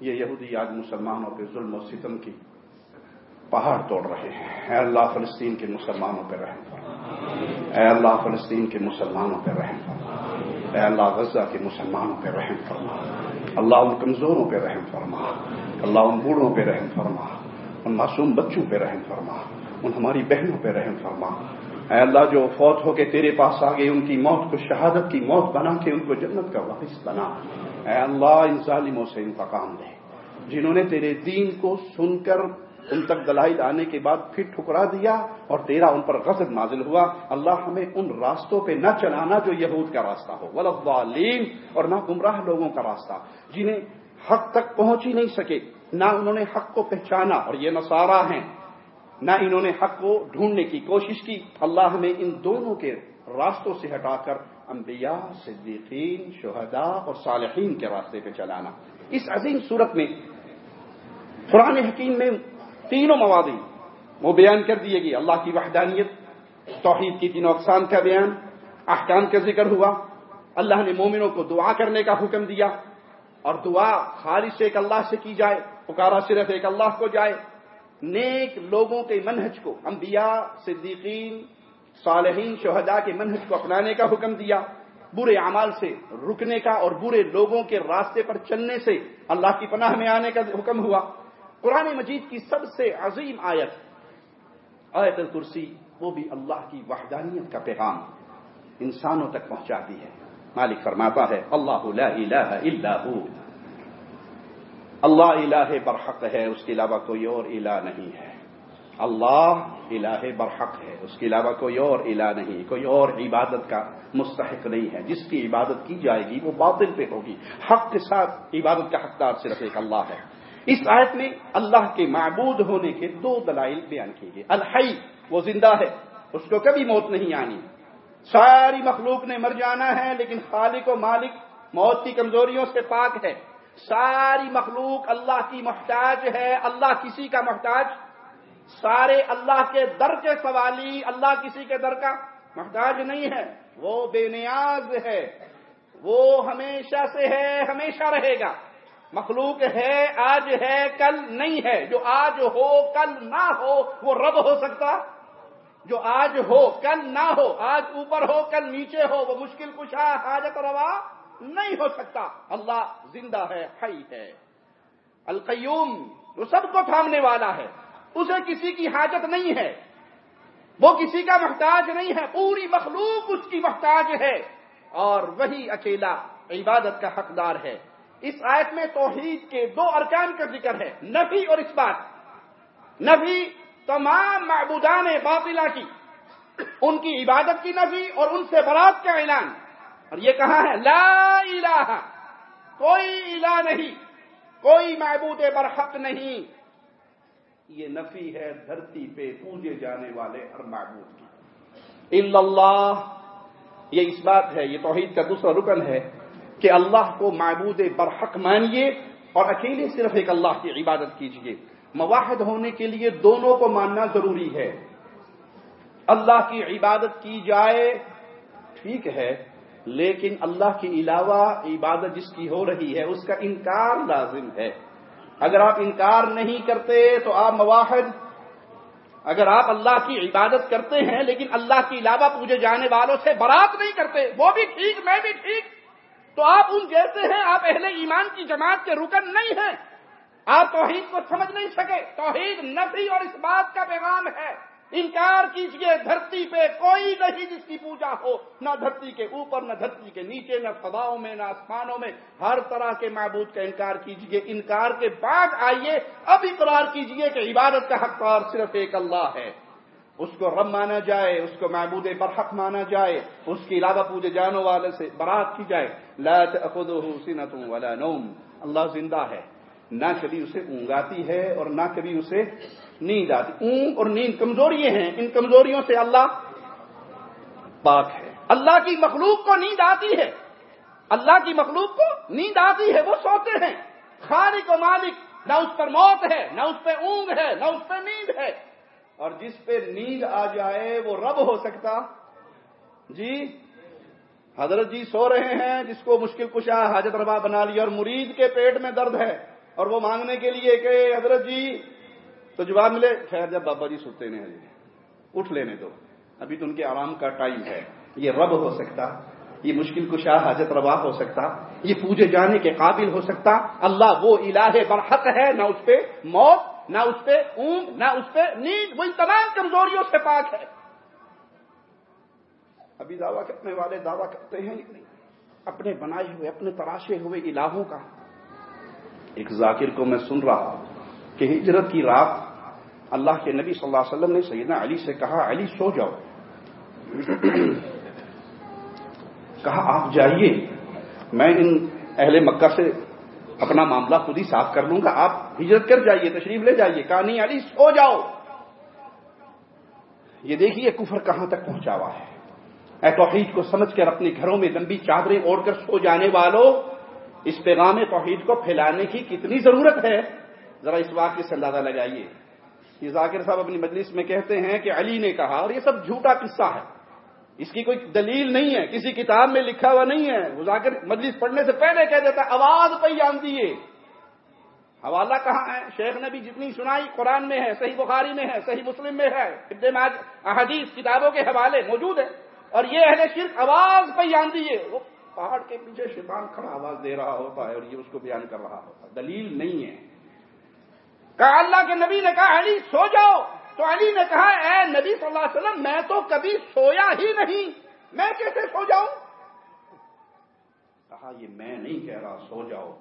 یہ یہودی آج مسلمانوں کے ظلم و ستم کی پہاڑ توڑ رہے ہیں۔ اے اللہ، فلسطین کے مسلمانوں پہ رحم فرما۔ اے اللہ، فلسطین کے مسلمانوں پہ رحم فرما۔ اے اللہ، غزہ کے مسلمانوں پہ رحم فرما۔ اللہ ان کمزوروں پہ رحم فرما، اللہ ان بوڑھوں پہ رحم فرما، ان معصوم بچوں پہ رحم فرما، ان ہماری بہنوں پہ رحم فرما۔ اے اللہ، جو فوت ہو کے تیرے پاس آ گئے، ان کی موت کو شہادت کی موت بنا کے ان کو جنت کا وارث بنا۔ اے اللہ، ان ظالموں سے انتقام دے، جنہوں نے تیرے دین کو سن کر ان تک دلائل آنے کے بعد پھر ٹھکرا دیا اور تیرا ان پر غضب نازل ہوا۔ اللہ ہمیں ان راستوں پہ نہ چلانا جو یہود کا راستہ ہو۔ ولیم اور نہ گمراہ لوگوں کا راستہ، جنہیں حق تک پہنچ ہی نہیں سکے، نہ انہوں نے حق کو پہچانا۔ اور یہ نصارہ ہیں، نہ انہوں نے حق کو ڈھونڈنے کی کوشش کی۔ اللہ ہمیں ان دونوں کے راستوں سے ہٹا کر انبیاء، صدیقین، شہداء اور صالحین کے راستے پہ چلانا۔ اس عظیم صورت میں قرآن حکیم میں تینوں موادی وہ بیان کر دیے گی اللہ کی وحدانیت، توحید کی تینوں اقسام کا بیان، احکام کا ذکر ہوا۔ اللہ نے مومنوں کو دعا کرنے کا حکم دیا اور دعا خالص ایک اللہ سے کی جائے، پکارا صرف ایک اللہ کو جائے۔ نیک لوگوں کے منہج کو، انبیاء، صدیقین، صالحین، شہداء کے منہج کو اپنانے کا حکم دیا۔ برے اعمال سے رکنے کا اور برے لوگوں کے راستے پر چلنے سے اللہ کی پناہ میں آنے کا حکم ہوا۔ قرآن مجید کی سب سے عظیم آیت آیت الکرسی، وہ بھی اللہ کی وحدانیت کا پیغام انسانوں تک پہنچاتی ہے۔ مالک فرماتا ہے، اللہ لا الہ الا ہو اللہ الہ برحق ہے، اس کے علاوہ کوئی اور الہ نہیں ہے۔ اللہ الہ برحق ہے، اس کے علاوہ کوئی اور الہ نہیں۔ کوئی اور عبادت کا مستحق نہیں ہے۔ جس کی عبادت کی جائے گی، وہ باطل پہ ہوگی۔ حق کے ساتھ عبادت کا حقدار صرف ایک اللہ ہے۔ اس آیت میں اللہ کے معبود ہونے کے دو دلائل بیان کیے گئے۔ الحی، وہ زندہ ہے، اس کو کبھی موت نہیں آنی۔ ساری مخلوق نے مر جانا ہے، لیکن خالق و مالک موت کی کمزوریوں سے پاک ہے۔ ساری مخلوق اللہ کی محتاج ہے، اللہ کسی کا محتاج۔ سارے اللہ کے در کے سوالی اللہ کسی کے در کا محتاج نہیں ہے۔ وہ بے نیاز ہے، وہ ہمیشہ سے ہے، ہمیشہ رہے گا۔ مخلوق ہے، آج ہے، کل نہیں ہے۔ جو آج ہو، کل نہ ہو، وہ رب ہو سکتا۔ جو آج ہو، کل نہ ہو، آج اوپر ہو، کل نیچے ہو، وہ مشکل کشا، حاجت روا نہیں ہو سکتا۔ اللہ زندہ ہے، حی ہے۔ القیوم، وہ سب کو تھامنے والا ہے۔ اسے کسی کی حاجت نہیں ہے۔ وہ کسی کا محتاج نہیں ہے۔ پوری مخلوق اس کی محتاج ہے۔ اور وہی اکیلا عبادت کا حقدار ہے۔ اس آیت میں توحید کے دو ارکان کا ذکر ہے، نفی اور اس بات نفی تمام معبودان باطلا کی، ان کی عبادت کی نفی اور ان سے برات کا اعلان۔ اور یہ کہاں ہے؟ لا الہ، کوئی الہ نہیں، کوئی معبود برحق نہیں۔ یہ نفی ہے دھرتی پہ پوجے جانے والے ہر معبود کی۔ اللہ، یہ اس بات ہے، یہ توحید کا دوسرا رکن ہے۔ کہ اللہ کو معبود برحق مانیے اور اکیلے صرف ایک اللہ کی عبادت کیجیے۔ مواحد ہونے کے لیے دونوں کو ماننا ضروری ہے۔ اللہ کی عبادت کی جائے، ٹھیک ہے، لیکن اللہ کے علاوہ عبادت جس کی ہو رہی ہے، اس کا انکار لازم ہے۔ اگر آپ انکار نہیں کرتے تو آپ مواحد، اگر آپ اللہ کی عبادت کرتے ہیں لیکن اللہ کے علاوہ پوجے جانے والوں سے برات نہیں کرتے، وہ بھی ٹھیک، میں بھی ٹھیک۔ تو آپ ان جیسے ہیں، آپ اہل ایمان کی جماعت کے رکن نہیں ہیں۔ آپ توحید کو سمجھ نہیں سکے۔ توحید نفی اور اس بات کا پیغام ہے۔ انکار کیجیے، دھرتی پہ کوئی نہیں جس کی پوجا ہو۔ نہ دھرتی کے اوپر، نہ دھرتی کے نیچے، نہ فضاؤں میں، نہ آسمانوں میں۔ ہر طرح کے معبود کا انکار کیجیے۔ انکار کے بعد آئیے، اب اقرار کیجیے کہ عبادت کا حقدار صرف ایک اللہ ہے۔ اس کو رب مانا جائے، اس کو معبود برحق مانا جائے، اس کے علاوہ پوجے جانوں والے سے برات کی جائے۔ لا سنت ولا نوم۔ اللہ زندہ ہے۔ نہ کبھی اسے اونگاتی ہے اور نہ کبھی اسے نیند آتی۔ اونگ اور نیند کمزوری ہیں۔ ان کمزوریوں سے اللہ پاک ہے۔ اللہ کی مخلوق کو نیند آتی ہے۔ اللہ کی مخلوق کو نیند آتی ہے۔ وہ سوتے ہیں۔ خالق و مالک، نہ اس پر موت ہے، نہ اس پہ اونگ ہے، نہ اس پہ نیند ہے۔ اور جس پہ نیند آ جائے وہ رب ہو سکتا۔ جی حضرت جی سو رہے ہیں، جس کو مشکل کشا حاجت ربا بنا لیا اور مرید کے پیٹ میں درد ہے اور وہ مانگنے کے لیے کہ حضرت جی تو جواب ملے، خیر جب بابا جی سوتے ہیں۔ اٹھ لینے دو۔ ابھی تو ان کے آرام کا ٹائم ہے۔ یہ رب ہو سکتا، یہ مشکل کشا حاجت روا ہو سکتا، یہ پوجے جانے کے قابل ہو سکتا۔ اللہ وہ الہ برحق ہے، نہ اس پہ موت نہ اس پہ اونگ نہ اس پہ نیند وہ ان تمام کمزوریوں سے پاک ہے۔ ابھی دعویٰ کرنے والے دعویٰ کرتے ہیں اپنے بنائے ہوئے، اپنے تراشے ہوئے الہوں کا۔ ایک ذاکر کو میں سن رہا کہ ہجرت کی رات اللہ کے نبی صلی اللہ علیہ وسلم نے سیدنا علی سے کہا، علی، سو جاؤ۔ کہا، آپ جائیے، میں ان اہل مکہ سے اپنا معاملہ خود ہی صاف کر لوں گا۔ آپ ہجرت کر جائیے، تشریف لے جائیے کہا نہیں علی، سو جاؤ۔ یہ دیکھیے کفر کہاں تک پہنچا ہوا ہے۔ اے توحید کو سمجھ کر اپنے گھروں میں لمبی چادریں اوڑھ کر سو جانے والوں، اس پیغام توحید کو پھیلانے کی کتنی ضرورت ہے؟ ذرا اس واقعے سے اندازہ لگائیے۔ یہ ذاکر صاحب اپنی مجلس میں کہتے ہیں کہ علی نے کہا، اور یہ سب جھوٹا قصہ ہے۔ اس کی کوئی دلیل نہیں ہے، کسی کتاب میں لکھا ہوا نہیں ہے۔ وہ ذاکر مجلس پڑھنے سے پہلے کہہ دیتا، آواز پہ جان دیے حوالہ کہاں ہے؟ شیخ نے بھی جتنی سنائی قرآن میں ہے، صحیح بخاری میں ہے، صحیح مسلم میں ہے احادیث کتابوں کے حوالے موجود ہے اور یہ اہل شرک آواز پہ جان دیے وہ پہاڑ کے پیچھے شیطان کھڑا آواز دے رہا ہوتا ہے اور یہ اس کو بیان کر رہا ہوتا ہے۔ دلیل نہیں ہے۔ کہا اللہ کے نبی نے کہا، علی، سو جاؤ۔ تو علی نے کہا، اے نبی صلی اللہ علیہ وسلم، میں تو کبھی سویا ہی نہیں۔ میں کیسے سو جاؤں؟ کہا، یہ میں نہیں کہہ رہا، سو جاؤ۔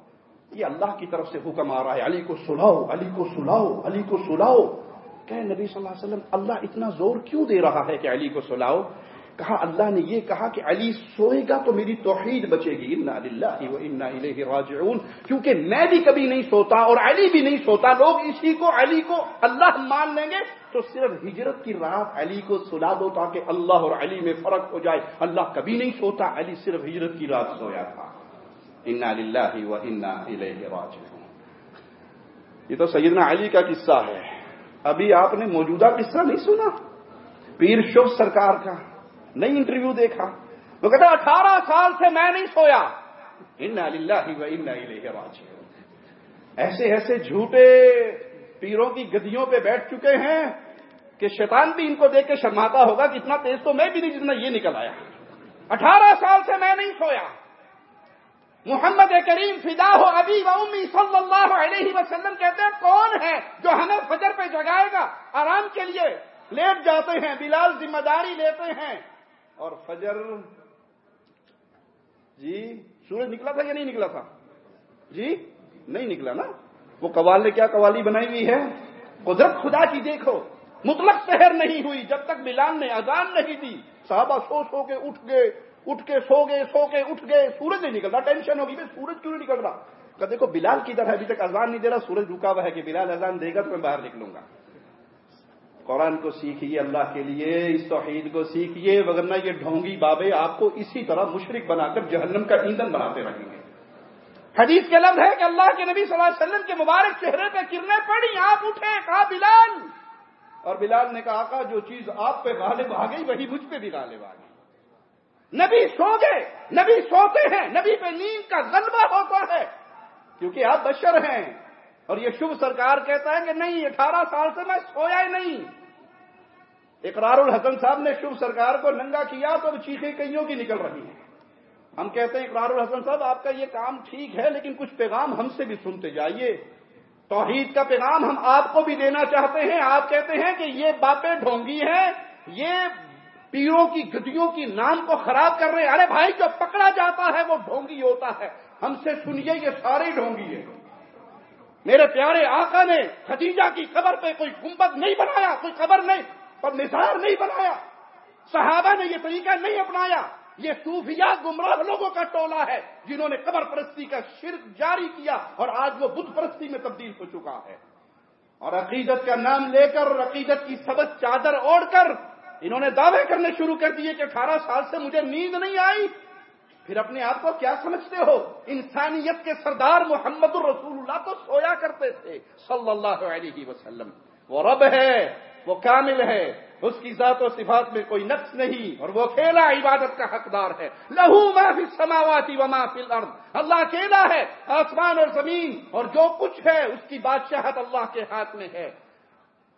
یہ اللہ کی طرف سے حکم آ رہا ہے، علی کو سلاؤ، علی کو سلاؤ، علی کو سلاؤ۔ کہ نبی صلی اللہ علیہ وسلم، اللہ اتنا زور کیوں دے رہا ہے کہ علی کو سلاؤ؟ کہا، اللہ نے یہ کہا کہ علی سوئے گا تو میری توحید بچے گی۔ و راجعون۔ کیونکہ میں بھی کبھی نہیں سوتا اور علی بھی نہیں سوتا، لوگ اسی کو، علی کو اللہ مان لیں گے۔ تو صرف ہجرت کی رات علی کو سلا دو تاکہ اللہ اور علی میں فرق ہو جائے۔ اللہ کبھی نہیں سوتا، علی صرف ہجرت کی رات سویا تھا۔ انا للہ و انا راجعون۔ یہ تو سیدنا علی کا قصہ ہے۔ ابھی آپ نے موجودہ قصہ نہیں سنا؟ پیر شوف سرکار کا نہیں انٹرویو دیکھا۔ وہ کہتا اٹھارہ سال سے میں نہیں سویا۔ ایسے ایسے جھوٹے پیروں کی گدیوں پہ بیٹھ چکے ہیں کہ شیطان بھی ان کو دیکھ کے شرماتا ہوگا کہ اتنا تیز تو میں بھی نہیں، جتنا یہ نکل آیا۔ اٹھارہ سال سے میں نہیں سویا۔ محمد کریم فدا ہو ابھی و امی صلی اللہ علیہ وسلم کہتے ہیں، کون ہے جو ہمیں فجر پہ جگائے گا؟ آرام کے لیے لیٹ جاتے ہیں، بلال ذمہ داری لیتے ہیں۔ اور فجر جی سورج نکلا تھا یا نہیں نکلا تھا؟ جی نہیں نکلا نا۔ وہ قوال نے کیا قوالی بنائی ہوئی ہے؟ قدرت خدا کی دیکھو، مطلق سحر نہیں ہوئی۔ جب تک بلال نے اذان نہیں دی، صحابہ سو سو کے اٹھ گئے۔ اٹھ کے سو گئے، سو کے اٹھ گئے، سورج نہیں نکل رہا ٹینشن ہوگی بھائی سورج کیوں نہیں نکل رہا کہ دیکھو، بلال کی طرح ابھی تک اذان نہیں دے رہا، سورج رکا ہوا ہے کہ بلال اذان دے گا تو میں باہر نکلوں گا۔ قرآن کو سیکھیے، اللہ کے لیے، اس توحید کو سیکھیے وغیرہ یہ ڈھونگی بابے آپ کو اسی طرح مشرق بنا کر جہنم کا ایندھن بناتے رہیں گے۔ حدیث کے لفظ ہے کہ اللہ کے نبی صلی اللہ علیہ وسلم کے مبارک چہرے پہ کرنے پڑی آپ اٹھے کہا بلال۔ اور بلال نے کہا، آقا، جو چیز آپ پہ غالب آ گئی، وہی مجھ پہ بھی غالب آ گئی۔ نبی سو گئے نبی سوتے ہیں، نبی پہ نیند کا غلبہ ہوتا ہے۔ کیونکہ آپ بشر ہیں۔ اور یہ شبھ سرکار کہتا ہے کہ نہیں، اٹھارہ سال سے میں سویا ہی نہیں۔ اقرار الحسن صاحب نے شبھ سرکار کو ننگا کیا تو چیخیں کئیوں کی نکل رہی ہیں۔ ہم کہتے ہیں اقرار الحسن صاحب، آپ کا یہ کام ٹھیک ہے، لیکن کچھ پیغام ہم سے بھی سنتے جائیے۔ توحید کا پیغام ہم آپ کو بھی دینا چاہتے ہیں۔ آپ کہتے ہیں کہ یہ باتیں ڈھونگی ہیں، یہ پیروں کی گدیوں کی نام کو خراب کر رہے ہیں۔ ارے بھائی، جو پکڑا جاتا ہے وہ ڈھونگی ہوتا ہے۔ ہم سے سنیے، یہ سارے ڈھونگی ہیں۔ میرے پیارے آقا نے خدیجہ کی قبر پہ کوئی گنبد نہیں بنایا، کوئی قبر نہیں، پر نثار نہیں بنایا۔ صحابہ نے یہ طریقہ نہیں اپنایا۔ یہ صوفیہ گمراہ لوگوں کا ٹولہ ہے جنہوں نے قبر پرستی کا شرک جاری کیا اور آج وہ بدھ پرستی میں تبدیل ہو چکا ہے۔ اور عقیدت کا نام لے کر عقیدت کی سبق چادر اوڑھ کر انہوں نے دعوے کرنے شروع کر دیے کہ اٹھارہ سال سے مجھے نیند نہیں آئی۔ پھر اپنے آپ کو کیا سمجھتے ہو؟ انسانیت کے سردار محمد الرسول اللہ تو سویا کرتے تھے، صلی اللہ علیہ وسلم۔ وہ رب ہے، وہ کامل ہے، اس کی ذات و صفات میں کوئی نقص نہیں، اور وہ کھیلا عبادت کا حقدار ہے۔ لہو ما فی السماوات و ما فی الارض۔ اللہ اکیلا ہے، آسمان اور زمین، اور جو کچھ ہے، اس کی بادشاہت اللہ کے ہاتھ میں ہے۔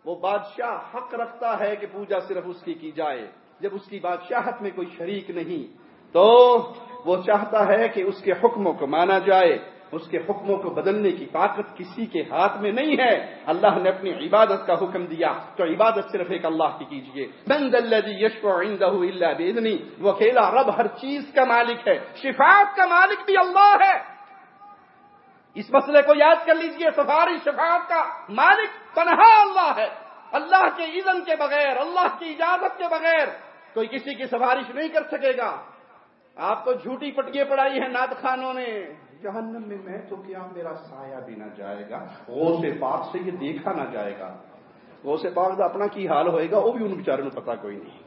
وہ بادشاہ حق رکھتا ہے کہ پوجا صرف اس کی کی جائے۔ جب اس کی بادشاہت میں کوئی شریک نہیں، تو وہ چاہتا ہے کہ اس کے حکموں کو مانا جائے۔ اس کے حکموں کو بدلنے کی طاقت کسی کے ہاتھ میں نہیں ہے۔ اللہ نے اپنی عبادت کا حکم دیا۔ تو عبادت صرف ایک اللہ کی کیجیے۔ وہ اکیلا رب، ہر چیز کا مالک ہے۔ شفاعت کا مالک بھی اللہ ہے۔ اس مسئلے کو یاد کر لیجیے سفاری شفاعت کا مالک تنہا اللہ ہے۔ اللہ کے اذن کے بغیر، اللہ کی اجازت کے بغیر کوئی کسی کی سفارش نہیں کر سکے گا۔ آپ کو جھوٹی پٹیاں پڑائی ہیں ناد خانوں نے۔ جہنم میں میں تو کیا میرا سایہ بھی نہ جائے گا؟ غوث پاک سے یہ دیکھا نہ جائے گا۔ غوث پاک کا اپنا کی حال ہوئے گا، وہ بھی ان بیچاروں کو پتا کوئی نہیں۔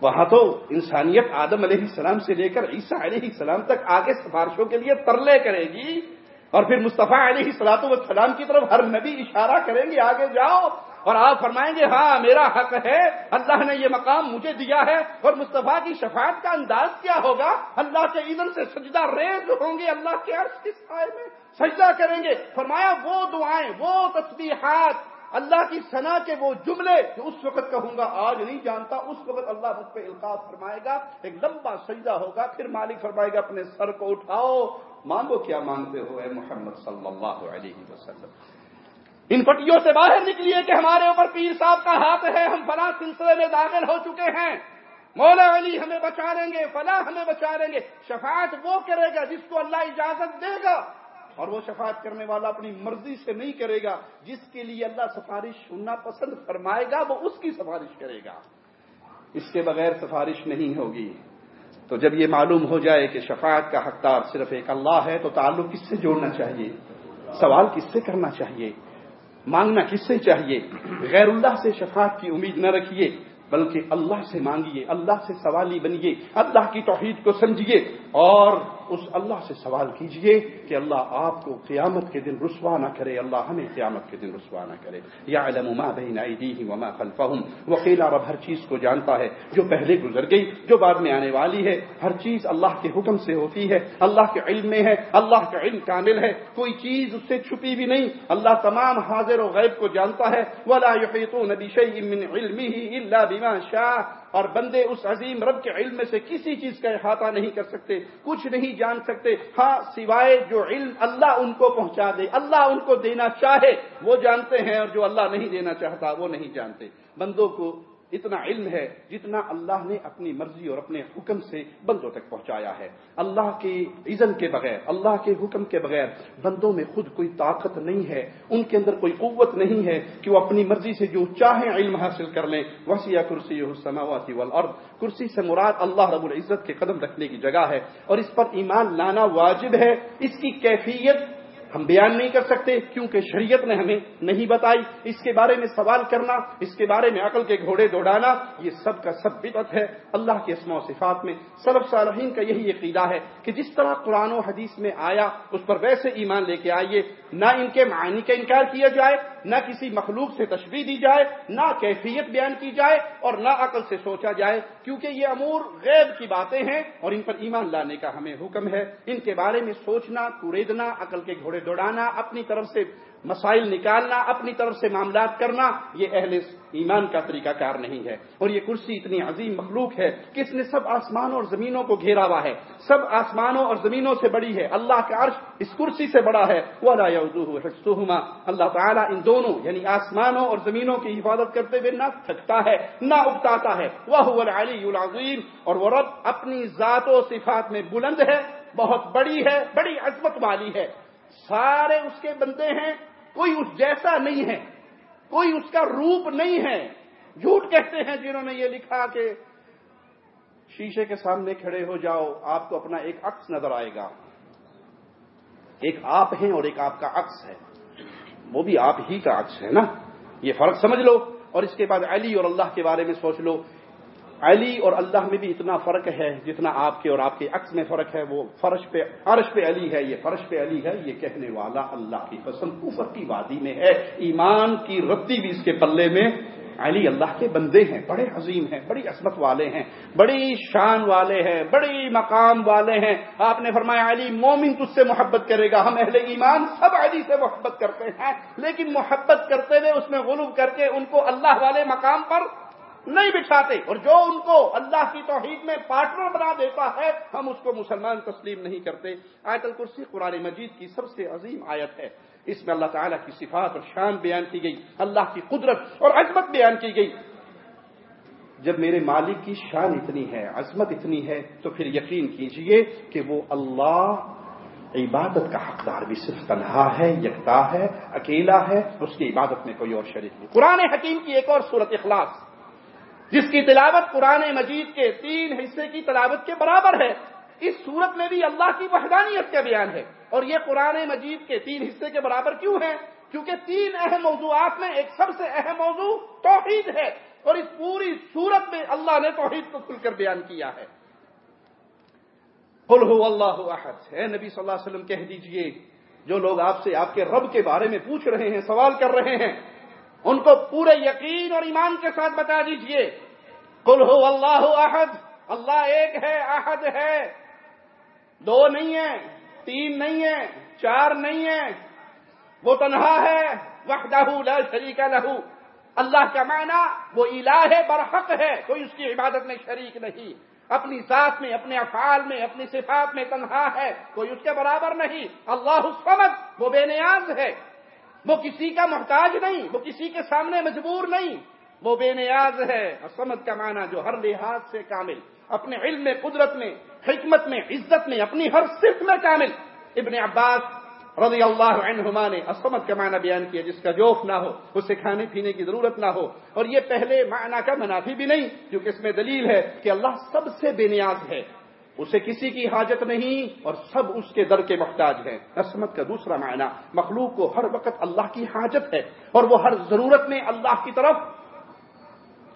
وہاں تو انسانیت آدم علیہ السلام سے لے کر عیسیٰ علیہ السلام تک آگے سفارشوں کے لیے ترلے کرے گی۔ اور پھر مصطفیٰ علیہ سلاط والسلام کی طرف ہر نبی اشارہ کریں گے، آگے جاؤ اور آپ فرمائیں گے ہاں میرا حق ہے، اللہ نے یہ مقام مجھے دیا ہے اور مصطفیٰ کی شفاعت کا انداز کیا ہوگا؟ اللہ کے عیدن سے سجدہ ریز ہوں گے اللہ کے عرض کس سائے میں۔ سجدہ کریں گے۔ فرمایا، وہ دعائیں، وہ تسبیحات، اللہ کی سنا کے وہ جملے جو اس وقت کہوں گا، آج نہیں جانتا، اس وقت اللہ مجھ پہ القاف فرمائے گا۔ ایک لمبا سجدہ ہوگا، پھر مالک فرمائے گا، اپنے سر کو اٹھاؤ مانگو کیا مانگتے ہو اے محمد صلی اللہ علیہ وسلم؟ ان پٹیوں سے باہر نکلیے کہ ہمارے اوپر پیر صاحب کا ہاتھ ہے، ہم فلاں سلسلے میں داخل ہو چکے ہیں۔ مولا علی ہمیں بچا لیں گے، فلاں ہمیں بچا لیں گے۔ شفاعت وہ کرے گا جس کو اللہ اجازت دے گا۔ اور وہ شفاعت کرنے والا اپنی مرضی سے نہیں کرے گا، جس کے لیے اللہ سفارش سننا پسند فرمائے گا، وہ اس کی سفارش کرے گا۔ اس کے بغیر سفارش نہیں ہوگی۔ تو جب یہ معلوم ہو جائے کہ شفاعت کا حقدار صرف ایک اللہ ہے، تو تعلق کس سے جوڑنا چاہیے؟ سوال کس سے کرنا چاہیے؟ مانگنا کس سے چاہیے؟ غیر اللہ سے شفاعت کی امید نہ رکھیے، بلکہ اللہ سے مانگیے، اللہ سے سوالی بنیے، اللہ کی توحید کو سمجھیے اور اس اللہ سے سوال کیجیے کہ اللہ آپ کو قیامت کے دن رسوا نہ کرے، اللہ ہمیں قیامت کے دن رسوا نہ کرے۔ یا علم ما بین ایدیہم وما خلفہم۔ وقیلا رب ہر چیز کو جانتا ہے، جو پہلے گزر گئی، جو بعد میں آنے والی ہے۔ ہر چیز اللہ کے حکم سے ہوتی ہے، اللہ کے علم میں ہے، اللہ کا علم کامل ہے۔ کوئی چیز اس سے چھپی بھی نہیں۔ اللہ تمام حاضر و غیب کو جانتا ہے۔ ولا یحیطون بشیء من علمه الا بما شاء۔ اور بندے اس عظیم رب کے علم میں سے کسی چیز کا احاطہ نہیں کر سکتے، کچھ نہیں جان سکتے۔ ہاں سوائے جو علم اللہ ان کو پہنچا دے، اللہ ان کو دینا چاہے، وہ جانتے ہیں اور جو اللہ نہیں دینا چاہتا، وہ نہیں جانتے۔ بندوں کو اتنا علم ہے جتنا اللہ نے اپنی مرضی اور اپنے حکم سے بندوں تک پہنچایا ہے۔ اللہ کے عزن کے بغیر، اللہ کے حکم کے بغیر بندوں میں خود کوئی طاقت نہیں ہے، ان کے اندر کوئی قوت نہیں ہے کہ وہ اپنی مرضی سے جو چاہیں علم حاصل کر لیں۔ وسیع کرسی السماوات والارض۔ کرسی سے مراد اللہ رب العزت کے قدم رکھنے کی جگہ ہے۔ اور اس پر ایمان لانا واجب ہے، اس کی کیفیت ہم بیان نہیں کر سکتے کیونکہ شریعت نے ہمیں نہیں بتائی۔ اس کے بارے میں سوال کرنا، اس کے بارے میں عقل کے گھوڑے دوڑانا، یہ سب کا سب بدت ہے۔ اللہ کے اسماء و صفات میں سلف صالحین کا یہی عقیدہ ہے کہ جس طرح قرآن و حدیث میں آیا، اس پر ویسے ایمان لے کے آئیے۔ نہ ان کے معنی کا انکار کیا جائے، نہ کسی مخلوق سے تشبیح دی جائے، نہ کیفیت بیان کی جائے اور نہ عقل سے سوچا جائے۔ کیونکہ یہ امور غیب کی باتیں ہیں اور ان پر ایمان لانے کا ہمیں حکم ہے۔ ان کے بارے میں سوچنا کوریدنا عقل کے گھوڑے دوڑانا، اپنی طرف سے مسائل نکالنا، اپنی طرف سے معاملات کرنا، یہ اہل ایمان کا طریقہ کار نہیں ہے۔ اور یہ کرسی اتنی عظیم مخلوق ہے کہ اس نے سب آسمانوں اور زمینوں کو گھیرا ہوا ہے۔ سب آسمانوں اور زمینوں سے بڑی ہے۔ اللہ کا عرش اس کرسی سے بڑا ہے۔ اللہ تعالیٰ ان دونوں یعنی آسمانوں اور زمینوں کی حفاظت کرتے ہوئے نہ تھکتا ہے، نہ اگتاتا ہے۔ وہ العظیم اور وہ رب اپنی ذات و صفات میں بلند ہے، بہت بڑی ہے، بڑی عظمت والی ہے۔ سارے اس کے بندے ہیں۔ کوئی اس جیسا نہیں ہے، کوئی اس کا روپ نہیں ہے۔ جھوٹ کہتے ہیں جنہوں نے یہ لکھا کہ شیشے کے سامنے کھڑے ہو جاؤ، آپ کو اپنا ایک عکس نظر آئے گا۔ ایک آپ ہیں اور ایک آپ کا عکس ہے۔ وہ بھی آپ ہی کا عکس ہے نا؟ یہ فرق سمجھ لو اور اس کے بعد علی اور اللہ کے بارے میں سوچ لو۔ علی اور اللہ میں بھی اتنا فرق ہے جتنا آپ کے اور آپ کے عکس میں فرق ہے، وہ فرش پہ، عرش پہ علی ہے، یہ فرش پہ علی ہے، یہ کہنے والا اللہ کی قسم کفر کی وادی میں ہے، ایمان کی ردی بھی اس کے پلے میں۔ علی اللہ کے بندے ہیں، بڑے عظیم ہیں، بڑی عصمت والے ہیں، بڑی شان والے ہیں، بڑی مقام والے ہیں۔ آپ نے فرمایا، علی مومن تج سے محبت کرے گا، ہم اہل ایمان سب علی سے محبت کرتے ہیں، لیکن محبت کرتے ہوئے اس میں غلوب کر کے ان کو اللہ والے مقام پر نہیں بٹھاتے اور جو ان کو اللہ کی توحید میں پارٹنر بنا دیتا ہے، ہم اس کو مسلمان تسلیم نہیں کرتے۔ آیت الکرسی قرآن مجید کی سب سے عظیم آیت ہے۔ اس میں اللہ تعالیٰ کی صفات اور شان بیان کی گئی۔ اللہ کی قدرت اور عظمت بیان کی گئی۔ جب میرے مالک کی شان اتنی ہے، عظمت اتنی ہے، تو پھر یقین کیجیے کہ وہ اللہ عبادت کا حقدار بھی صرف تنہا ہے، یکتا ہے، اکیلا ہے اس کی عبادت میں کوئی اور شریک نہیں۔ قرآن حکیم کی ایک اور صورت اخلاص۔ جس کی تلاوت قرآن مجید کے تین حصے کی تلاوت کے برابر ہے، اس صورت میں بھی اللہ کی وحدانیت کا بیان ہے۔ اور یہ قرآن مجید کے تین حصے کے برابر کیوں ہے؟ کیونکہ تین اہم موضوعات میں ایک سب سے اہم موضوع توحید ہے۔ اور اس پوری صورت میں اللہ نے توحید کو کھل کر بیان کیا ہے۔ اللہ احد۔ ہے نبی صلی اللہ علیہ وسلم، کہہ دیجیے، جو لوگ آپ سے آپ کے رب کے بارے میں پوچھ رہے ہیں، سوال کر رہے ہیں ان کو پورے یقین اور ایمان کے ساتھ بتا دیجیے۔ کل ہو اللہ احد۔ اللہ ایک ہے، احد ہے۔ دو نہیں ہے، تین نہیں ہے، چار نہیں ہے۔ وہ تنہا ہے، وحدہ لا شریک لہو اللہ کا معنی وہ الہ برحق ہے۔ کوئی اس کی عبادت میں شریک نہیں۔ اپنی ذات میں، اپنے افعال میں، اپنی صفات میں تنہا ہے۔ کوئی اس کے برابر نہیں۔ اللہ الصمد، وہ بے نیاز ہے۔ وہ کسی کا محتاج نہیں، وہ کسی کے سامنے مجبور نہیں۔ وہ بے نیاز ہے۔ سمد کا معنی جو ہر لحاظ سے کامل، اپنے علم میں قدرت میں، حکمت میں، عزت میں، اپنی ہر صرف میں کامل۔ ابن عباس رضی اللہ عنہما نے اسمت کا معنی بیان کیا، جس کا جوف نہ ہو، اسے کھانے پینے کی ضرورت نہ ہو۔ اور یہ پہلے معنی کا منافی بھی نہیں کیونکہ اس میں دلیل ہے کہ اللہ سب سے بے نیاز ہے۔ اسے کسی کی حاجت نہیں اور سب اس کے در کے محتاج ہیں۔ عصمت کا دوسرا معنی، مخلوق کو ہر وقت اللہ کی حاجت ہے اور وہ ہر ضرورت میں اللہ کی طرف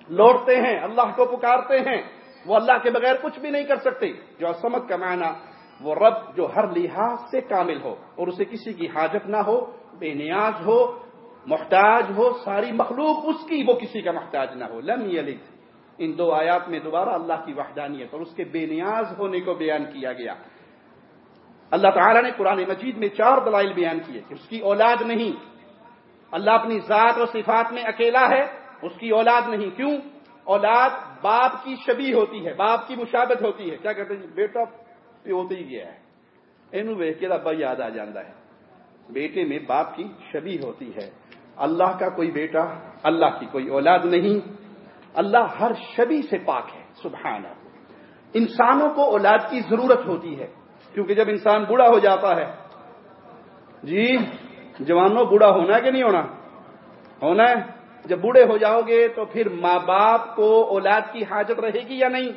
لوٹتے ہیں، اللہ کو پکارتے ہیں۔ وہ اللہ کے بغیر کچھ بھی نہیں کر سکتے۔ جو عصمت کا معنی، وہ رب جو ہر لحاظ سے کامل ہو اور اسے کسی کی حاجت نہ ہو، بے نیاز ہو، محتاج ہو، ساری مخلوق اس کی، وہ کسی کا محتاج نہ ہو۔ لم یلد ان دو آیات میں دوبارہ اللہ کی وحدانیت اور اس کے بے نیاز ہونے کو بیان کیا گیا۔ اللہ تعالی نے قرآن مجید میں چار دلائل بیان کیے کہ اس کی اولاد نہیں۔ اللہ اپنی ذات و صفات میں اکیلا ہے، اس کی اولاد نہیں۔ کیوں؟ اولاد باپ کی شبی ہوتی ہے، باپ کی مشابت ہوتی ہے۔ کیا کہتے ہیں؟ بیٹا ہوتے ہی گیا ہے۔ یہ ابا یاد آ جاتا ہے۔ بیٹے میں باپ کی شبی ہوتی ہے۔ اللہ کا کوئی بیٹا، اللہ کی کوئی اولاد نہیں۔ اللہ ہر شبی سے پاک ہے سبحان انسانوں کو اولاد کی ضرورت ہوتی ہے، کیونکہ جب انسان بوڑھا ہو جاتا ہے۔ جی جوانوں، بوڑھا ہونا ہے کہ نہیں ہونا؟ ہونا ہے۔ جب بوڑھے ہو جاؤ گے تو پھر ماں باپ کو اولاد کی حاجت رہے گی یا نہیں؟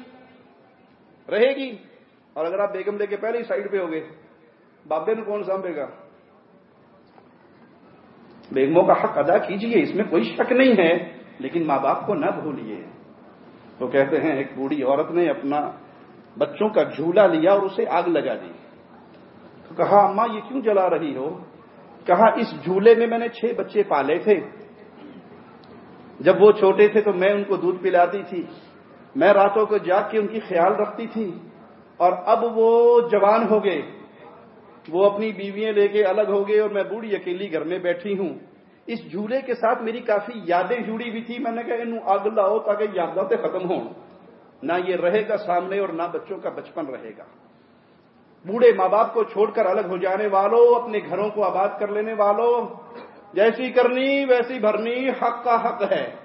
رہے گی۔ اور اگر آپ بیگم لے کے پہلے ہی سائڈ پہ ہو گئے بابے نے کون سانبے گا؟ بیگموں کا حق ادا کیجیے، اس میں کوئی شک نہیں ہے۔ لیکن ماں باپ کو نہ بھولیے۔ تو کہتے ہیں، ایک بوڑھی عورت نے اپنا بچوں کا جھولا لیا اور اسے آگ لگا دی۔ تو کہا، اماں، یہ کیوں جلا رہی ہو؟ کہا، اس جھولے میں میں نے چھ بچے پالے تھے۔ جب وہ چھوٹے تھے تو میں ان کو دودھ پلاتی تھی۔ میں راتوں کو جاگ کے ان کی خیال رکھتی تھی۔ اور اب وہ جوان ہو گئے۔ وہ اپنی بیویاں لے کے الگ ہو گئے اور میں بوڑھی اکیلی گھر میں بیٹھی ہوں۔ اس جھولے کے ساتھ میری کافی یادیں جڑی ہوئی تھی میں نے کہا انہوں آگ لاؤ تاکہ یادیں ختم ہوں۔ نہ یہ رہے گا سامنے اور نہ بچوں کا بچپن رہے گا۔ بوڑھے ماں باپ کو چھوڑ کر الگ ہو جانے والوں، اپنے گھروں کو آباد کر لینے والوں، جیسی کرنی ویسی بھرنی حق کا حق ہے۔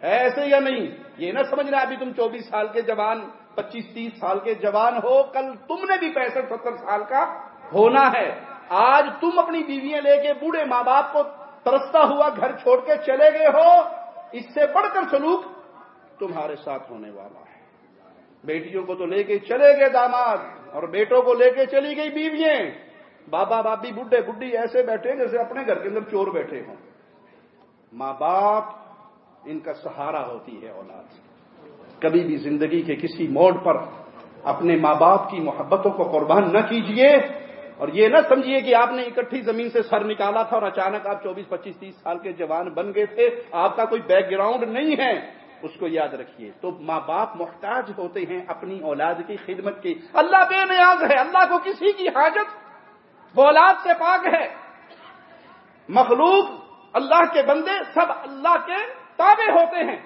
ایسے یا نہیں؟ یہ نہ سمجھنا ابھی تم چوبیس سال کے جوان، پچیس تیس سال کے جوان ہو، کل تم نے بھی پینسٹھ ستر سال کا ہونا ہے۔ آج تم اپنی بیویاں لے کے بوڑھے ماں باپ کو ترستا ہوا گھر چھوڑ کے چلے گئے ہو، اس سے بڑھ کر سلوک تمہارے ساتھ ہونے والا ہے۔ بیٹیوں کو تو لے کے چلے گئے داماد، اور بیٹوں کو لے کے چلی گئی بیویاں۔ بابا، بابی بڈھے بڈھی ایسے بیٹھے جیسے اپنے گھر کے اندر چور بیٹھے ہوں۔ ماں باپ، ان کا سہارا ہوتی ہے اولاد۔ کبھی بھی زندگی کے کسی موڑ پر اپنے ماں باپ کی محبتوں کو قربان نہ کیجیے اور یہ نہ سمجھیے کہ آپ نے اکٹھی زمین سے سر نکالا تھا اور اچانک آپ چوبیس، پچیس، تیس سال کے جوان بن گئے تھے، آپ کا کوئی بیک گراؤنڈ نہیں ہے، اس کو یاد رکھیے۔ تو ماں باپ محتاج ہوتے ہیں اپنی اولاد کی خدمت کی۔ اللہ بے نیاز ہے، اللہ کو کسی کی حاجت اولاد سے پاک ہے۔ مخلوق اللہ کے بندے سب اللہ کے تابع ہوتے ہیں۔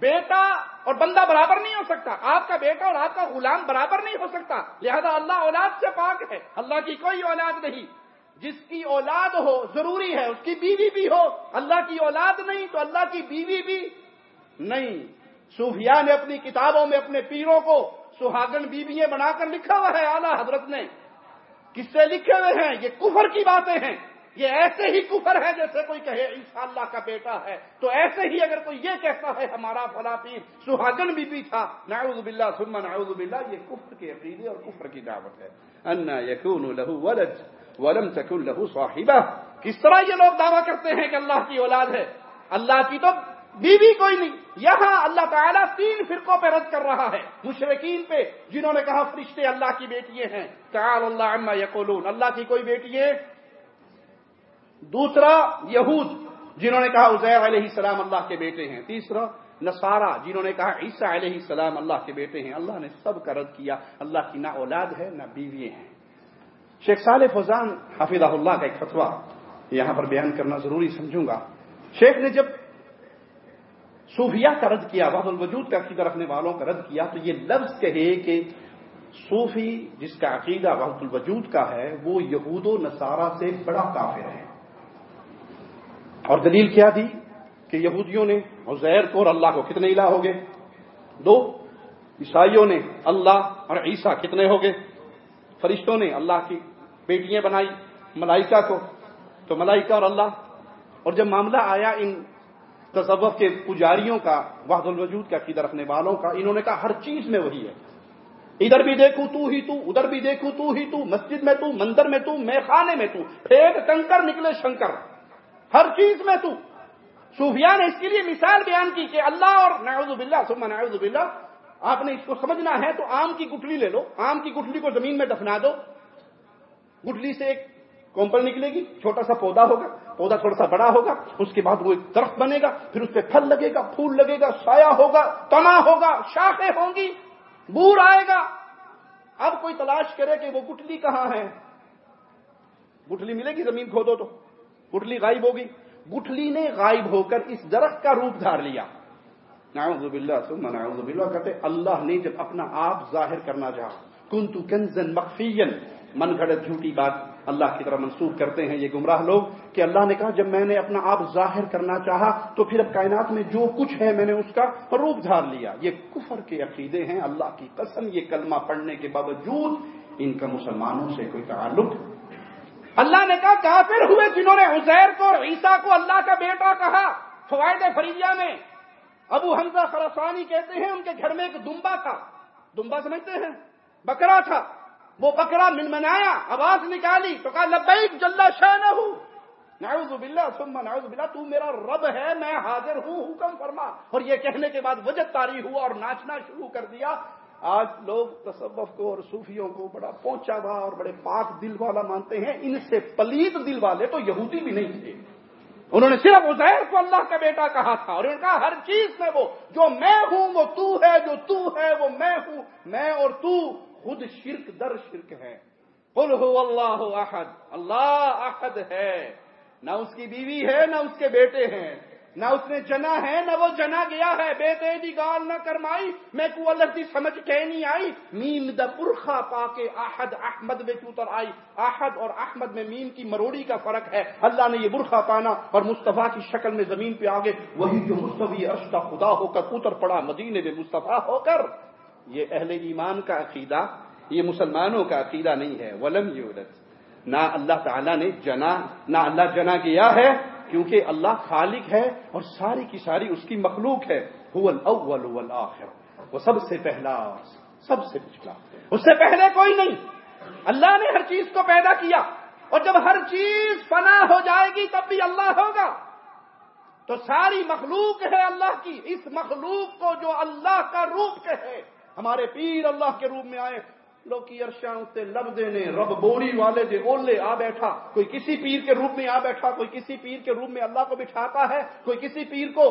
بیٹا اور بندہ برابر نہیں ہو سکتا۔ آپ کا بیٹا اور آپ کا غلام برابر نہیں ہو سکتا۔ لہذا اللہ اولاد سے پاک ہے۔ اللہ کی کوئی اولاد نہیں۔ جس کی اولاد ہو، ضروری ہے، اس کی بیوی بھی ہو، اللہ کی اولاد نہیں تو اللہ کی بیوی بھی نہیں۔ صوفیاء نے اپنی کتابوں میں اپنے پیروں کو سہاگن بیویاں بنا کر لکھا ہوا ہے، اعلیٰ حضرت نے۔ کس سے لکھے ہوئے ہیں؟ یہ کفر کی باتیں ہیں۔ یہ ایسے ہی کفر ہے جیسے کوئی کہے عیسا اللہ کا بیٹا ہے۔ تو ایسے ہی اگر کوئی یہ کہتا ہے ہمارا فلا پیر سہاگن بی بی تھا، نعوذ باللہ، ثم نعوذ باللہ، یہ کفر کے عقیدے اور کفر کی دعوت ہے۔ انا یکون له ولد ولم تکن له صاحبہ کس طرح یہ لوگ دعویٰ کرتے ہیں کہ اللہ کی اولاد ہے۔ اللہ کی تو بیوی بی کوئی نہیں۔ یہاں اللہ تعالیٰ تین فرقوں پہ رد کر رہا ہے۔ مشرقین پہ، جنہوں نے کہا فرشتے اللہ کی بیٹیے ہیں۔ تعال اللہ عما یقولون۔ اللہ کی کوئی بیٹی ہے؟ دوسرا یہود جنہوں نے کہا عزیر علیہ السلام اللہ کے بیٹے ہیں، تیسرا نصارہ جنہوں نے کہا عیسیٰ علیہ السلام اللہ کے بیٹے ہیں۔ اللہ نے سب کا رد کیا، اللہ کی نہ اولاد ہے نہ بیوی ہیں شیخ صالح فضان حافظ اللہ کا ایک فتوا یہاں پر بیان کرنا ضروری سمجھوں گا۔ شیخ نے جب صوفیہ کا رد کیا وحد الوجود کا عقیدہ رکھنے والوں کا رد کیا، تو یہ لفظ کہے کہ صوفی جس کا عقیدہ وحد الوجود کا ہے، وہ یہود و نصارہ سے بڑا کافر ہے۔ اور دلیل کیا دی کہ یہودیوں نے عزیر کو اور اللہ کو کتنے الہ ہو گئے دو، عیسائیوں نے اللہ اور عیسیٰ کتنے ہو گئے فرشتوں نے اللہ کی بیٹیاں بنائی، ملائکہ کو، تو ملائکہ اور اللہ۔ اور جب معاملہ آیا ان تصوف کے پجاریوں کا، وحد الوجود کا عقیدہ رکھنے والوں کا، انہوں نے کہا ہر چیز میں وہی ہے۔ ادھر بھی دیکھوں تو ہی تو، ادھر بھی دیکھوں تو ہی تو، مسجد میں تو، مندر میں تو میں خانے میں تو پھینک کنکر نکلے شنکر۔ ہر چیز میں تو۔ صوفیہ نے اس کے لیے مثال بیان کی کہ اللہ اور نعوذ باللہ، ثم نعوذ باللہ، آپ نے اس کو سمجھنا ہے تو آم کی گٹلی لے لو۔ آم کی گٹلی کو زمین میں دفنا دو۔ گٹلی سے ایک کومپل نکلے گی، چھوٹا سا پودا ہوگا، پودا تھوڑا سا بڑا ہوگا، اس کے بعد وہ ایک درخت بنے گا، پھر اس پہ پھل لگے گا، پھول لگے گا، سایہ ہوگا، تنا ہوگا، شاخیں ہوں گی، بور آئے گا۔ اب کوئی تلاش کرے کہ وہ گٹلی کہاں ہے؟ گٹلی ملے گی زمین کھودو تو۔ گٹلی غائب ہوگی۔ گٹلی نے غائب ہو کر اس درخت کا روپ دھار لیا۔ نعوذ باللہ، ثم نعوذ باللہ کہتے، اللہ نے جب اپنا آپ ظاہر کرنا چاہا، کنتو کنزن مخفین من گھڑت جھوٹی بات اللہ کی طرح منسوخ کرتے ہیں یہ گمراہ لوگ، کہ اللہ نے کہا، جب میں نے اپنا آپ ظاہر کرنا چاہا، تو پھر اب کائنات میں جو کچھ ہے میں نے اس کا روپ دھار لیا۔ یہ کفر کے عقیدے ہیں، اللہ کی قسم، یہ کلمہ پڑھنے کے باوجود ان کا مسلمانوں سے کوئی تعلق اللہ نے کہا کافر ہوئے جنہوں نے حزیر کو اور عیسیٰ کو اللہ کا بیٹا کہا فوائد فریجہ میں۔ ابو حمزہ خراسانی کہتے ہیں ان کے گھر میں ایک دمبا تھا۔ دمبا سمجھتے ہیں؟ بکرا تھا۔ وہ بکرا من منایا آواز نکالی تو کہا، لبیک جل شاہ نہ ہوں نعوذ باللہ، ثم نعوذ باللہ، تو میرا رب ہے، میں حاضر ہوں، حکم فرما۔ اور یہ کہنے کے بعد وجد تاری ہوا اور ناچنا شروع کر دیا۔ آج لوگ تصوف کو اور صوفیوں کو بڑا پہنچا ہوا اور بڑے پاک دل والا مانتے ہیں، ان سے پلیت دل والے تو یہودی بھی نہیں تھے۔ انہوں نے صرف عزیر کو اللہ کا بیٹا کہا تھا اور ان کا ہر چیز میں وہ، جو میں ہوں وہ تو ہے، جو تو ہے وہ میں ہوں، میں اور تو خود شرک در شرک ہے قل ہو اللہ احد اللہ احد ہے۔ نہ اس کی بیوی ہے، نہ اس کے بیٹے ہیں۔ نہ اس نے جنا ہے، نہ وہ جنا گیا ہے۔ بیٹے دی گال نہ کرمائی۔ میں کو اللہ دی سمجھ کے نہیں آئی۔ میم دا پرخا پا کے احد، احمد میں چوتر آئی۔ احد اور احمد میں میم کی مروڑی کا فرق ہے۔ اللہ نے یہ برخا پانا اور مصطفیٰ کی شکل میں زمین پہ آگے وہی جو مصطفی اشتا خدا ہو کر اتر پڑا، مدینے میں مصطفیٰ ہو کر۔ یہ اہل ایمان کا عقیدہ، یہ مسلمانوں کا عقیدہ نہیں ہے۔ ولم یولد نہ اللہ تعالیٰ نے جنا، نہ اللہ جنا گیا ہے۔ کیونکہ اللہ خالق ہے اور ساری کی ساری اس کی مخلوق ہے۔ الاول والآخر۔ وہ سب سے پہلا، سب سے پچھلا۔ اس سے پہلے کوئی نہیں۔ اللہ نے ہر چیز کو پیدا کیا۔ اور جب ہر چیز فنا ہو جائے گی، تب بھی اللہ ہوگا۔ تو ساری مخلوق ہے اللہ کی۔ اس مخلوق کو جو اللہ کا روپ کہے۔ ہمارے پیر اللہ کے روپ میں آئے۔ لوگ کی ارشاں لب دینے رب بوری والے دے اولے آ بیٹھا۔ کوئی کسی پیر کے روپ میں آ بیٹھا، کوئی کسی پیر کے روپ میں اللہ کو بٹھاتا ہے، کوئی کسی پیر کو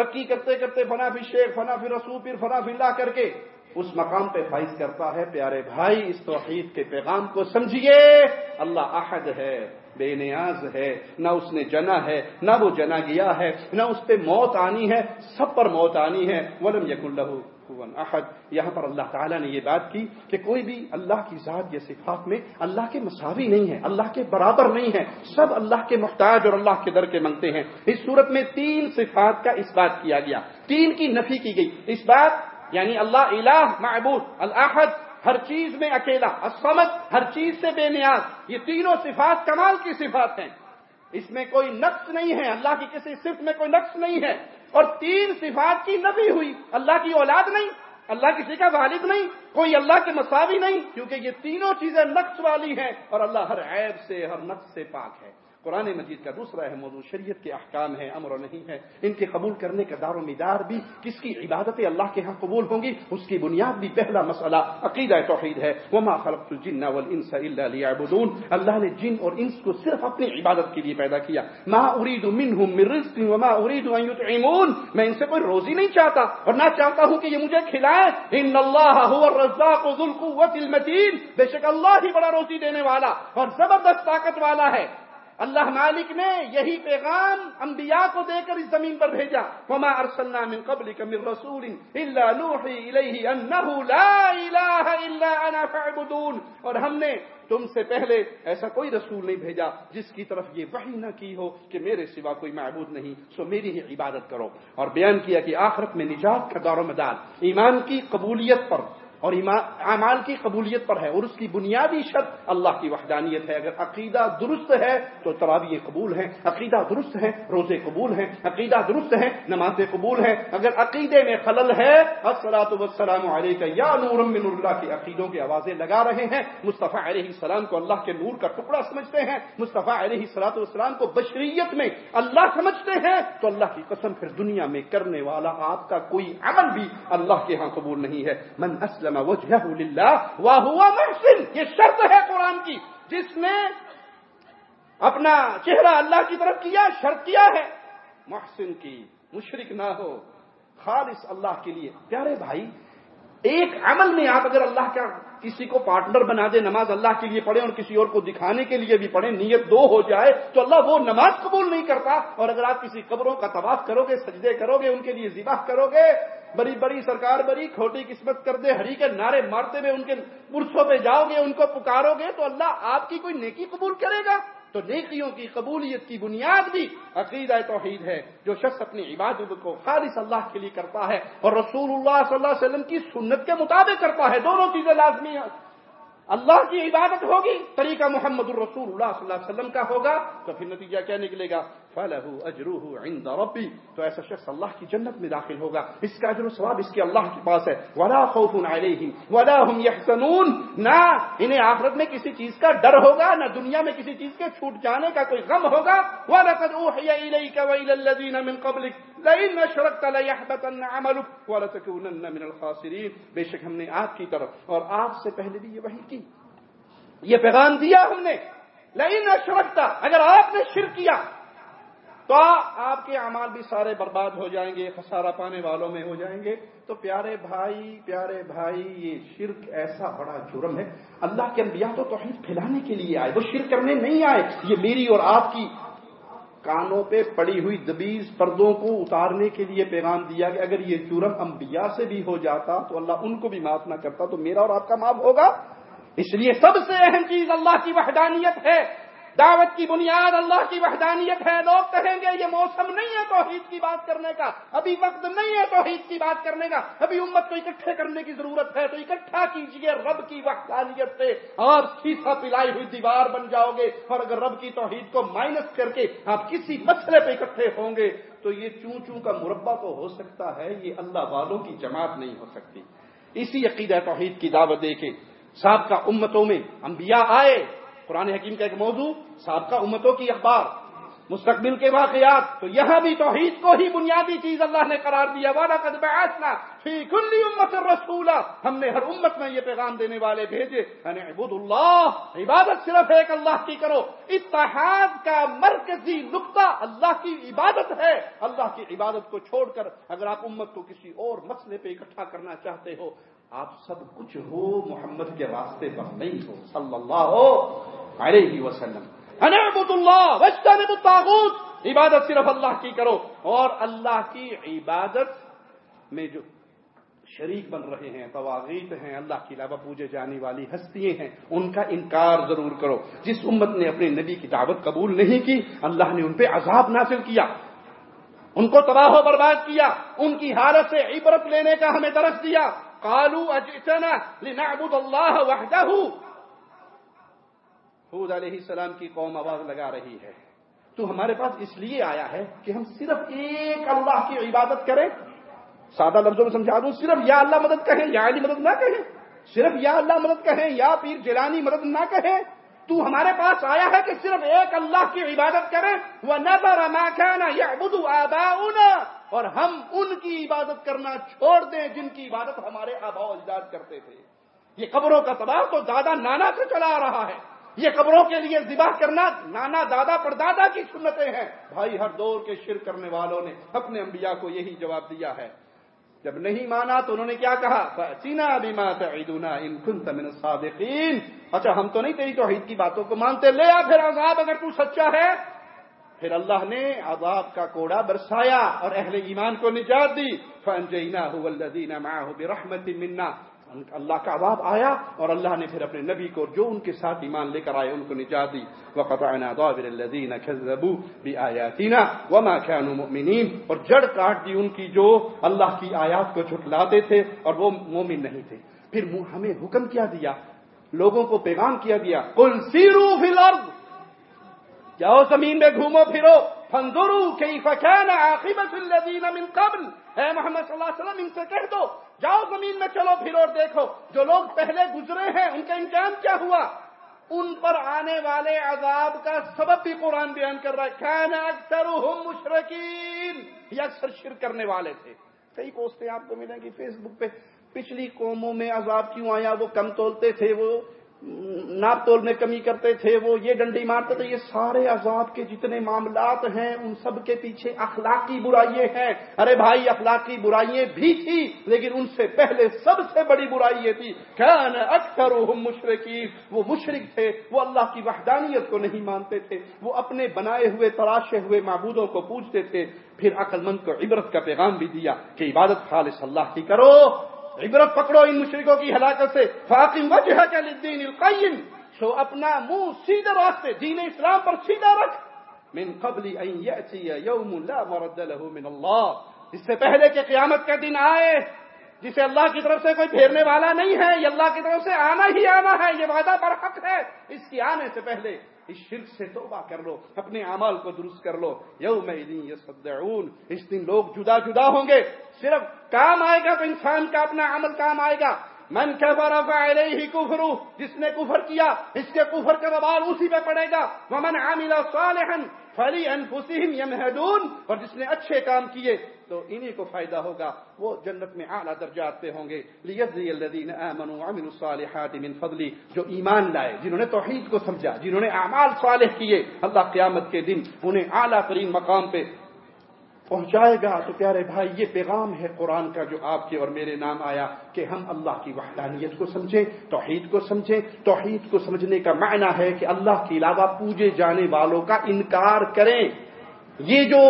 رکی کرتے کرتے فنا فی شیخ، فنا فی رسول پیر، فنا فی اللہ کر کے اس مقام پہ فائز کرتا ہے۔ پیارے بھائی، اس توحید کے پیغام کو سمجھیے۔ اللہ احد ہے، بے نیاز ہے، نہ اس نے جنا ہے، نہ وہ جنا گیا ہے، نہ اس پہ موت آنی ہے، سب پر موت آنی ہے۔ ولم یک اللہ احد یہاں پر اللہ تعالیٰ نے یہ بات کی کہ کوئی بھی اللہ کی ذات یا صفات میں اللہ کے مساوی نہیں ہے، اللہ کے برابر نہیں ہے۔ سب اللہ کے محتاج اور اللہ کے در کے منگتے ہیں۔ اس صورت میں تین صفات کا اس بات کیا گیا۔ تین کی نفی کی گئی۔ اس بات یعنی اللہ، الہ، معبود الحد ہر چیز میں اکیلا اسمت ہر چیز سے بے نیاز۔ یہ تینوں صفات کمال کی صفات ہیں۔ اس میں کوئی نقص نہیں ہے۔ اللہ کی کسی صرف میں کوئی نقص نہیں ہے۔ اور تین صفات کی نبی ہوئی۔ اللہ کی اولاد نہیں، اللہ کسی کا والد نہیں، کوئی اللہ کے مساوی نہیں، کیونکہ یہ تینوں چیزیں نقص والی ہیں اور اللہ ہر عیب سے، ہر نقص سے پاک ہے۔ قرآن مجید کا دوسرا ہے موضوع شریعت کے احکام ہے امر و نہیں ہے ان کے قبول کرنے کا دار و مدار بھی کس کی عبادت اللہ کے ہاں قبول ہوں گی، اس کی بنیاد بھی پہلا مسئلہ عقیدہ توحید ہے۔ وما خلقت الجن والانس الا ليعبدون۔ اللہ نے جن اور انس کو صرف اپنی عبادت کے لیے پیدا کیا۔ ما اريد منهم من رزق وما اريد ان يطعمون۔ میں ان سے کوئی روزی نہیں چاہتا اور نہ چاہتا ہوں کہ یہ مجھے کھلائیں۔ ان اللہ هو الرزاق ذو القوه المتين۔ بے شک اللہ ہی بڑا روزی دینے والا اور زبردست طاقت والا ہے۔ اللہ مالک نے یہی پیغام انبیاء کو دے کر اس زمین پر بھیجا۔ وما ارسلنا من قبلك من رسول الا نوحي اليه انه لا اله الا انا فاعبدون۔ اور ہم نے تم سے پہلے ایسا کوئی رسول نہیں بھیجا جس کی طرف یہ وحی نہ کی ہو کہ میرے سوا کوئی معبود نہیں۔ سو میری ہی عبادت کرو۔ اور بیان کیا کہ آخرت میں نجات کا دور و مدار، ایمان کی قبولیت پر اور اعمال کی قبولیت پر ہے اور اس کی بنیادی شرط اللہ کی وحدانیت ہے۔ اگر عقیدہ درست ہے تو تراوی قبول ہیں، عقیدہ درست ہے روزے قبول ہیں، عقیدہ درست ہے نماز قبول ہیں۔ اگر عقیدے میں خلل ہے السلاۃ وسلام علیہ یا نور من اللہ کی عقیدوں کی آوازیں لگا رہے ہیں۔ مصطفیٰ علیہ السلام کو اللہ کے نور کا ٹکڑا سمجھتے ہیں۔ مصطفیٰ علیہ سلاۃ والسلام کو بشریت میں اللہ سمجھتے ہیں تو اللہ کی قسم پھر دنیا میں کرنے والا آپ کا کوئی عمل بھی اللہ کے ہاں قبول نہیں ہے۔ من اصل اسلم محسن یہ شرط ہے قرآن کی جس نے اپنا چہرہ اللہ کی طرف کیا، شرط کیا ہے۔ محسن کی مشرق نہ ہو، خالص اللہ کے لیے۔ پیارے بھائی، ایک عمل میں آپ اگر اللہ کا کسی کو پارٹنر بنا دے نماز اللہ کے لیے پڑھے اور کسی اور کو دکھانے کے لیے بھی پڑھے نیت دو ہو جائے تو اللہ وہ نماز قبول نہیں کرتا۔ اور اگر آپ کسی قبروں کا طواف کرو گے، سجدے کرو گے، ان کے لیے ذبح کرو گے بڑی بڑی سرکار بڑی کھوٹی قسمت کر دے، ہری کے نعرے مارتے ہوئے ان کے پرسوں پہ جاؤ گے، ان کو پکارو گے، تو اللہ آپ کی کوئی نیکی قبول کرے گا؟ تو نیکیوں کی قبولیت کی بنیاد بھی عقیدہ توحید ہے، جو شخص اپنی عبادت کو خالص اللہ کے لیے کرتا ہے اور رسول اللہ صلی اللہ علیہ وسلم کی سنت کے مطابق کرتا ہے، دونوں چیزیں لازمی ہیں۔ اللہ کی عبادت ہوگی، طریقہ محمد الرسول اللہ صلی اللہ علیہ وسلم کا ہوگا، تو پھر نتیجہ کیا نکلے گا؟ فَلَهُ أَجْرُهُ عِنْدَ رَبِّ تو ایسا شخص اللہ کی جنت میں داخل ہوگا۔ اس کا اجر و ثواب اس کے اللہ کے پاس ہے۔ وَلَا خَوْفٌ عَلَيْهِمْ وَلَا هُمْ يَحْزَنُونَ۔ نہ انہیں آخرت میں کسی چیز کا ڈر ہوگا، نہ دنیا میں کسی چیز کے چھوٹ جانے کا کوئی غم ہوگا۔ وَلَقَدْ أُوحِيَ إِلَيْكَ وَإِلَى الَّذِينَ مِن قَبْلِكَ، لَئِنْ أَشْرَكْتَ لَيَحْبَطَنَّ عَمَلُكَ وَلَتَكُونَنَّ مِنَ الْخَاسِرِينَ۔ بے شک ہم نے آپ کی طرف اور آپ سے پہلے بھی یہ وحی کی۔ یہ پیغام دیا ہم نے۔ لیکن اشرکتا اگر آپ نے شرک کیا تو آپ کے اعمال بھی سارے برباد ہو جائیں گے، خسارہ پانے والوں میں ہو جائیں گے۔ تو پیارے بھائی پیارے بھائی، یہ شرک ایسا بڑا جرم ہے۔ اللہ کے انبیاء تو توحید پھیلانے کے لیے آئے، وہ شرک کرنے نہیں آئے۔ یہ میری اور آپ کی کانوں پہ پڑی ہوئی دبیز پردوں کو اتارنے کے لیے پیغام دیا کہ اگر یہ جرم انبیاء سے بھی ہو جاتا تو اللہ ان کو بھی معاف نہ کرتا، تو میرا اور آپ کا معاف ہوگا۔ اس لیے سب سے اہم چیز اللہ کی وحدانیت ہے۔ دعوت کی بنیاد اللہ کی وحدانیت ہے، لوگ کہیں گے یہ موسم نہیں ہے توحید کی بات کرنے کا، ابھی وقت نہیں ہے توحید کی بات کرنے کا، ابھی امت کو اکٹھے کرنے کی ضرورت ہے، تو اکٹھا کیجیے رب کی وحدانیت سے اور سیسا پلائی ہوئی دیوار بن جاؤ گے، اور اگر رب کی توحید کو مائنس کر کے آپ کسی مسئلے پہ اکٹھے ہوں گے، تو یہ چون چون کا مربع تو ہو سکتا ہے، یہ اللہ والوں کی جماعت نہیں ہو سکتی۔ اسی عقیدہ توحید کی دعوت دے کے سابقہ امتوں میں انبیاء آئے قرآن حکیم کا ایک موضوع، سابقہ امتوں کی اخبار، مستقبل کے واقعات۔ تو یہاں بھی توحید کو ہی بنیادی چیز اللہ نے قرار دیا والا قد بعثنا فی کل امت رسولا۔ ہم نے ہر امت میں یہ پیغام دینے والے بھیجے۔ یعنی عبود اللہ عبادت صرف ایک اللہ کی کرو۔ اتحاد کا مرکزی نقطہ اللہ کی عبادت ہے۔ اللہ کی عبادت کو چھوڑ کر اگر آپ امت کو کسی اور مسئلے پہ اکٹھا کرنا چاہتے ہو آپ سب کچھ ہو، محمد کے راستے پر نہیں ہو۔ صلی اللہ ہو علیہ وسلم۔ اللہ الطاغوت۔ عبادت صرف اللہ کی کرو۔ اور اللہ کی عبادت میں جو شریک بن رہے ہیں تواغیت ہیں، اللہ کے علاوہ پوجے جانے والی ہستیاں ہیں، ان کا انکار ضرور کرو۔ جس امت نے اپنے نبی کی دعوت قبول نہیں کی، اللہ نے ان پہ عذاب نازل کیا۔ ان کو تباہ و برباد کیا۔ ان کی حالت سے عبرت لینے کا ہمیں درس دیا۔ قالوا اجئتنا لنعبد اللہ وحدہ حود علیہ السلام کی قوم آواز لگا رہی ہے۔ تو ہمارے پاس اس لیے آیا ہے کہ ہم صرف ایک اللہ کی عبادت کریں۔ سادہ لفظوں میں سمجھا دوں، صرف یا اللہ مدد کہیں، یا علی مدد نہ کہیں۔ صرف یا اللہ مدد کہیں، یا پیر جیلانی مدد نہ کہیں۔ تو ہمارے پاس آیا ہے کہ صرف ایک اللہ کی عبادت کریں۔ وہ نظر ماکھانا یا بدو اور ہم ان کی عبادت کرنا چھوڑ دیں جن کی عبادت ہمارے آبا اجداد کرتے تھے۔ یہ قبروں کا تباہ تو دادا نانا سے چلا آ رہا ہے۔ یہ قبروں کے لیے ذبح کرنا نانا دادا پر دادا کی سنتیں ہیں۔ بھائی، ہر دور کے شر کرنے والوں نے اپنے انبیاء کو یہی جواب دیا ہے۔ جب نہیں مانا تو انہوں نے کیا کہا؟ چینا بیما تعیدنا ان كنت من الصادقین اچھا ہم تو نہیں تیری توحید کی باتوں کو مانتے۔ لے آ پھر عذاب اگر تو سچا ہے۔ پھر اللہ نے عذاب کا کوڑا برسایا اور اہل ایمان کو نجات دی۔ فانجیناہ والذین برحمت منا۔ اللہ کا عذاب آیا اور اللہ نے پھر اپنے نبی کو جو ان کے ساتھ ایمان لے کر آئے ان کو نجات دی۔ وقطعنا دابر الذین كذبوا بآیاتنا وما كانوا مؤمنین اور جڑ کاٹ دی ان کی جو اللہ کی آیات کو جھٹلاتے تھے اور وہ مومن نہیں تھے۔ پھر ہمیں حکم کیا دیا، لوگوں کو پیغام کیا دیا، قل سیرو فی الارض جاؤ زمین میں گھومو پھرو۔ فنظرو کیف کان عاقبت الذین من قبل۔ اے محمد صلی اللہ علیہ وسلم، ان سے کہہ دو۔ جاؤ زمین میں چلو پھر اور دیکھو، جو لوگ پہلے گزرے ہیں، ان کا انجام کیا ہوا؟ ان پر آنے والے عذاب کا سبب بھی قرآن بیان کر رہا ہے۔ کان اکثر مشرقین یہ اکثر شرک کرنے والے تھے۔ کئی پوسٹیں آپ کو ملیں گی فیس بک پہ۔ پچھلی قوموں میں عذاب کیوں آیا؟ وہ کم تولتے تھے، وہ ناپ تول میں کمی کرتے تھے، وہ یہ ڈنڈی مارتے تھے، یہ سارے عذاب کے جتنے معاملات ہیں، ان سب کے پیچھے اخلاقی برائیے ہیں۔ ارے بھائی، اخلاقی برائیاں بھی تھی لیکن ان سے پہلے سب سے بڑی برائی یہ تھی کیا اکثر مشرقی وہ مشرق تھے، وہ اللہ کی وحدانیت کو نہیں مانتے تھے، وہ اپنے بنائے ہوئے، تراشے ہوئے معبودوں کو پوچھتے تھے۔ پھر عقل مند کو عبرت کا پیغام بھی دیا کہ عبادت خالص اللہ کی کرو۔ عبرت پکڑو ان مشرقوں کی ہلاکت سے۔ فاقم وجہ کا لدین القیم۔ سو اپنا منہ سیدھے راستے، دین اسلام پر سیدھا رکھ۔ من قبل ان یأتی یوم لا مرد له من اللہ۔ اس سے پہلے کہ قیامت کا دن آئے، جسے اللہ کی طرف سے کوئی پھیرنے والا نہیں ہے، یہ اللہ کی طرف سے آنا ہی آنا ہے، یہ وعدہ برحق ہے۔ اس کی آنے سے پہلے اس شرک سے توبہ کر لو، اپنے اعمال کو درست کر لو۔ یوم یصدعون۔ اس دن لوگ جدا جدا ہوں گے۔ صرف کام آئے گا تو انسان کا اپنا عمل کام آئے گا۔ من کفر فعلیہ کفر جس نے کفر کیا، اس کے کفر کا وبال اسی پہ پڑے گا۔ ومن عمل صالحا فلی انفسهم یمهدون اور جس نے اچھے کام کیے، تو انہی کو فائدہ ہوگا۔ وہ جنت میں اعلیٰ درجات پہ ہوں گے۔ لیجزی الذین آمنوا وعملوا الصالحات من فضلی، جو ایمان لائے، جنہوں نے توحید کو سمجھا، جنہوں نے اعمال صالح کیے، اللہ قیامت کے دن انہیں اعلیٰ ترین مقام پہ پہنچائے گا تو پیارے بھائی یہ پیغام ہے قرآن کا جو آپ کے اور میرے نام آیا کہ ہم اللہ کی وحدانیت کو سمجھیں، توحید کو سمجھیں۔ توحید کو سمجھنے کا معنی ہے کہ اللہ کے علاوہ پوجے جانے والوں کا انکار کریں۔ یہ جو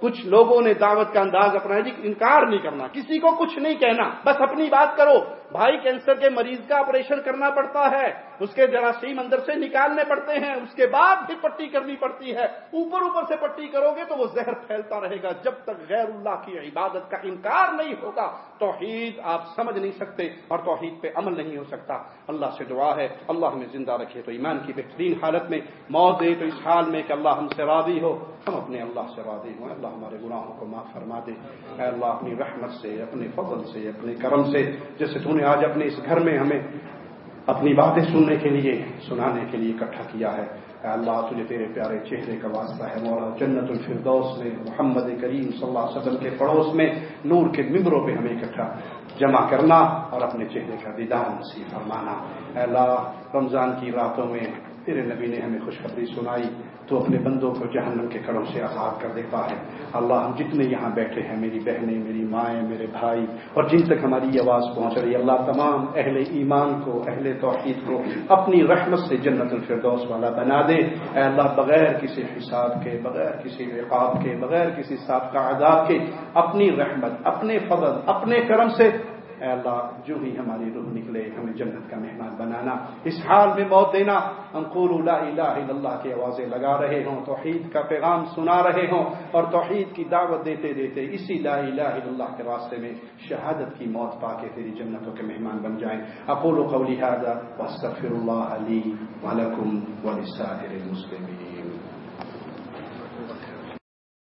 کچھ لوگوں نے دعوت کا انداز اپنا جی انکار نہیں کرنا، کسی کو کچھ نہیں کہنا، بس اپنی بات کرو۔ بھائی کینسر کے مریض کا آپریشن کرنا پڑتا ہے، اس کے جراثیم اندر سے نکالنے پڑتے ہیں، اس کے بعد بھی پٹی کرنی پڑتی ہے۔ اوپر اوپر سے پٹی کرو گے تو وہ زہر پھیلتا رہے گا۔ جب تک غیر اللہ کی عبادت کا انکار نہیں ہوگا، توحید آپ سمجھ نہیں سکتے اور توحید پہ عمل نہیں ہو سکتا۔ اللہ سے دعا ہے، اللہ ہمیں زندہ رکھے تو ایمان کی بہترین حالت میں موت دے تو اس حال میں کہ اللہ ہم سے راضی ہو۔ ہم اپنے اللہ سے راضی ہوں۔ اللہ ہمارے گناہوں کو معاف فرما دے۔ اے اللہ اپنی رحمت سے، اپنے فضل سے، اپنے کرم سے جیسے تو نے آج اپنے اس گھر میں ہمیں اپنی باتیں سننے کے لیے، سنانے کے لیے اکٹھا کیا ہے۔ اے اللہ، تجھے تیرے پیارے چہرے کا واسطہ ہے۔ مولا، جنت الفردوس میں، محمد کریم صلی اللہ علیہ وسلم کے پڑوس میں، نور کے ممبروں پہ ہمیں اکٹھا جمع کرنا اور اپنے چہرے کا دیدار نصیب فرمانا۔ اے اللہ، رمضان کی راتوں میں تیرے نبی نے ہمیں خوشخبری سنائی۔ تو اپنے بندوں کو جہنم کے کڑوں سے آزاد کر دیتا ہے۔ اللہ ہم جتنے یہاں بیٹھے ہیں، میری بہنیں، میری مائیں، میرے بھائی، اور جن تک ہماری یہ آواز پہنچ رہی ہے، اللہ تمام اہل ایمان کو، اہل توحید کو اپنی رحمت سے جنت الفردوس والا بنا دے۔ اے اللہ، بغیر کسی حساب کے، بغیر کسی رقاب کے، بغیر کسی صاحب کا عذاب کے، اپنی رحمت، اپنے فضل، اپنے کرم سے اے اللہ، جو ہی ہماری روح نکلے، ہمیں جنت کا مہمان بنانا۔ اس حال میں موت دینا۔ ہم لا الہ الا اللہ کی آوازیں لگا رہے ہوں، توحید کا پیغام سنا رہے ہوں اور توحید کی دعوت دیتے دیتے اسی لا الہ الا اللہ کے راستے میں شہادت کی موت پا کے تیری جنتوں کے مہمان بن جائیں۔ اقول قولی هذا واستغفر الله لي ولكم ولسائر المسلمين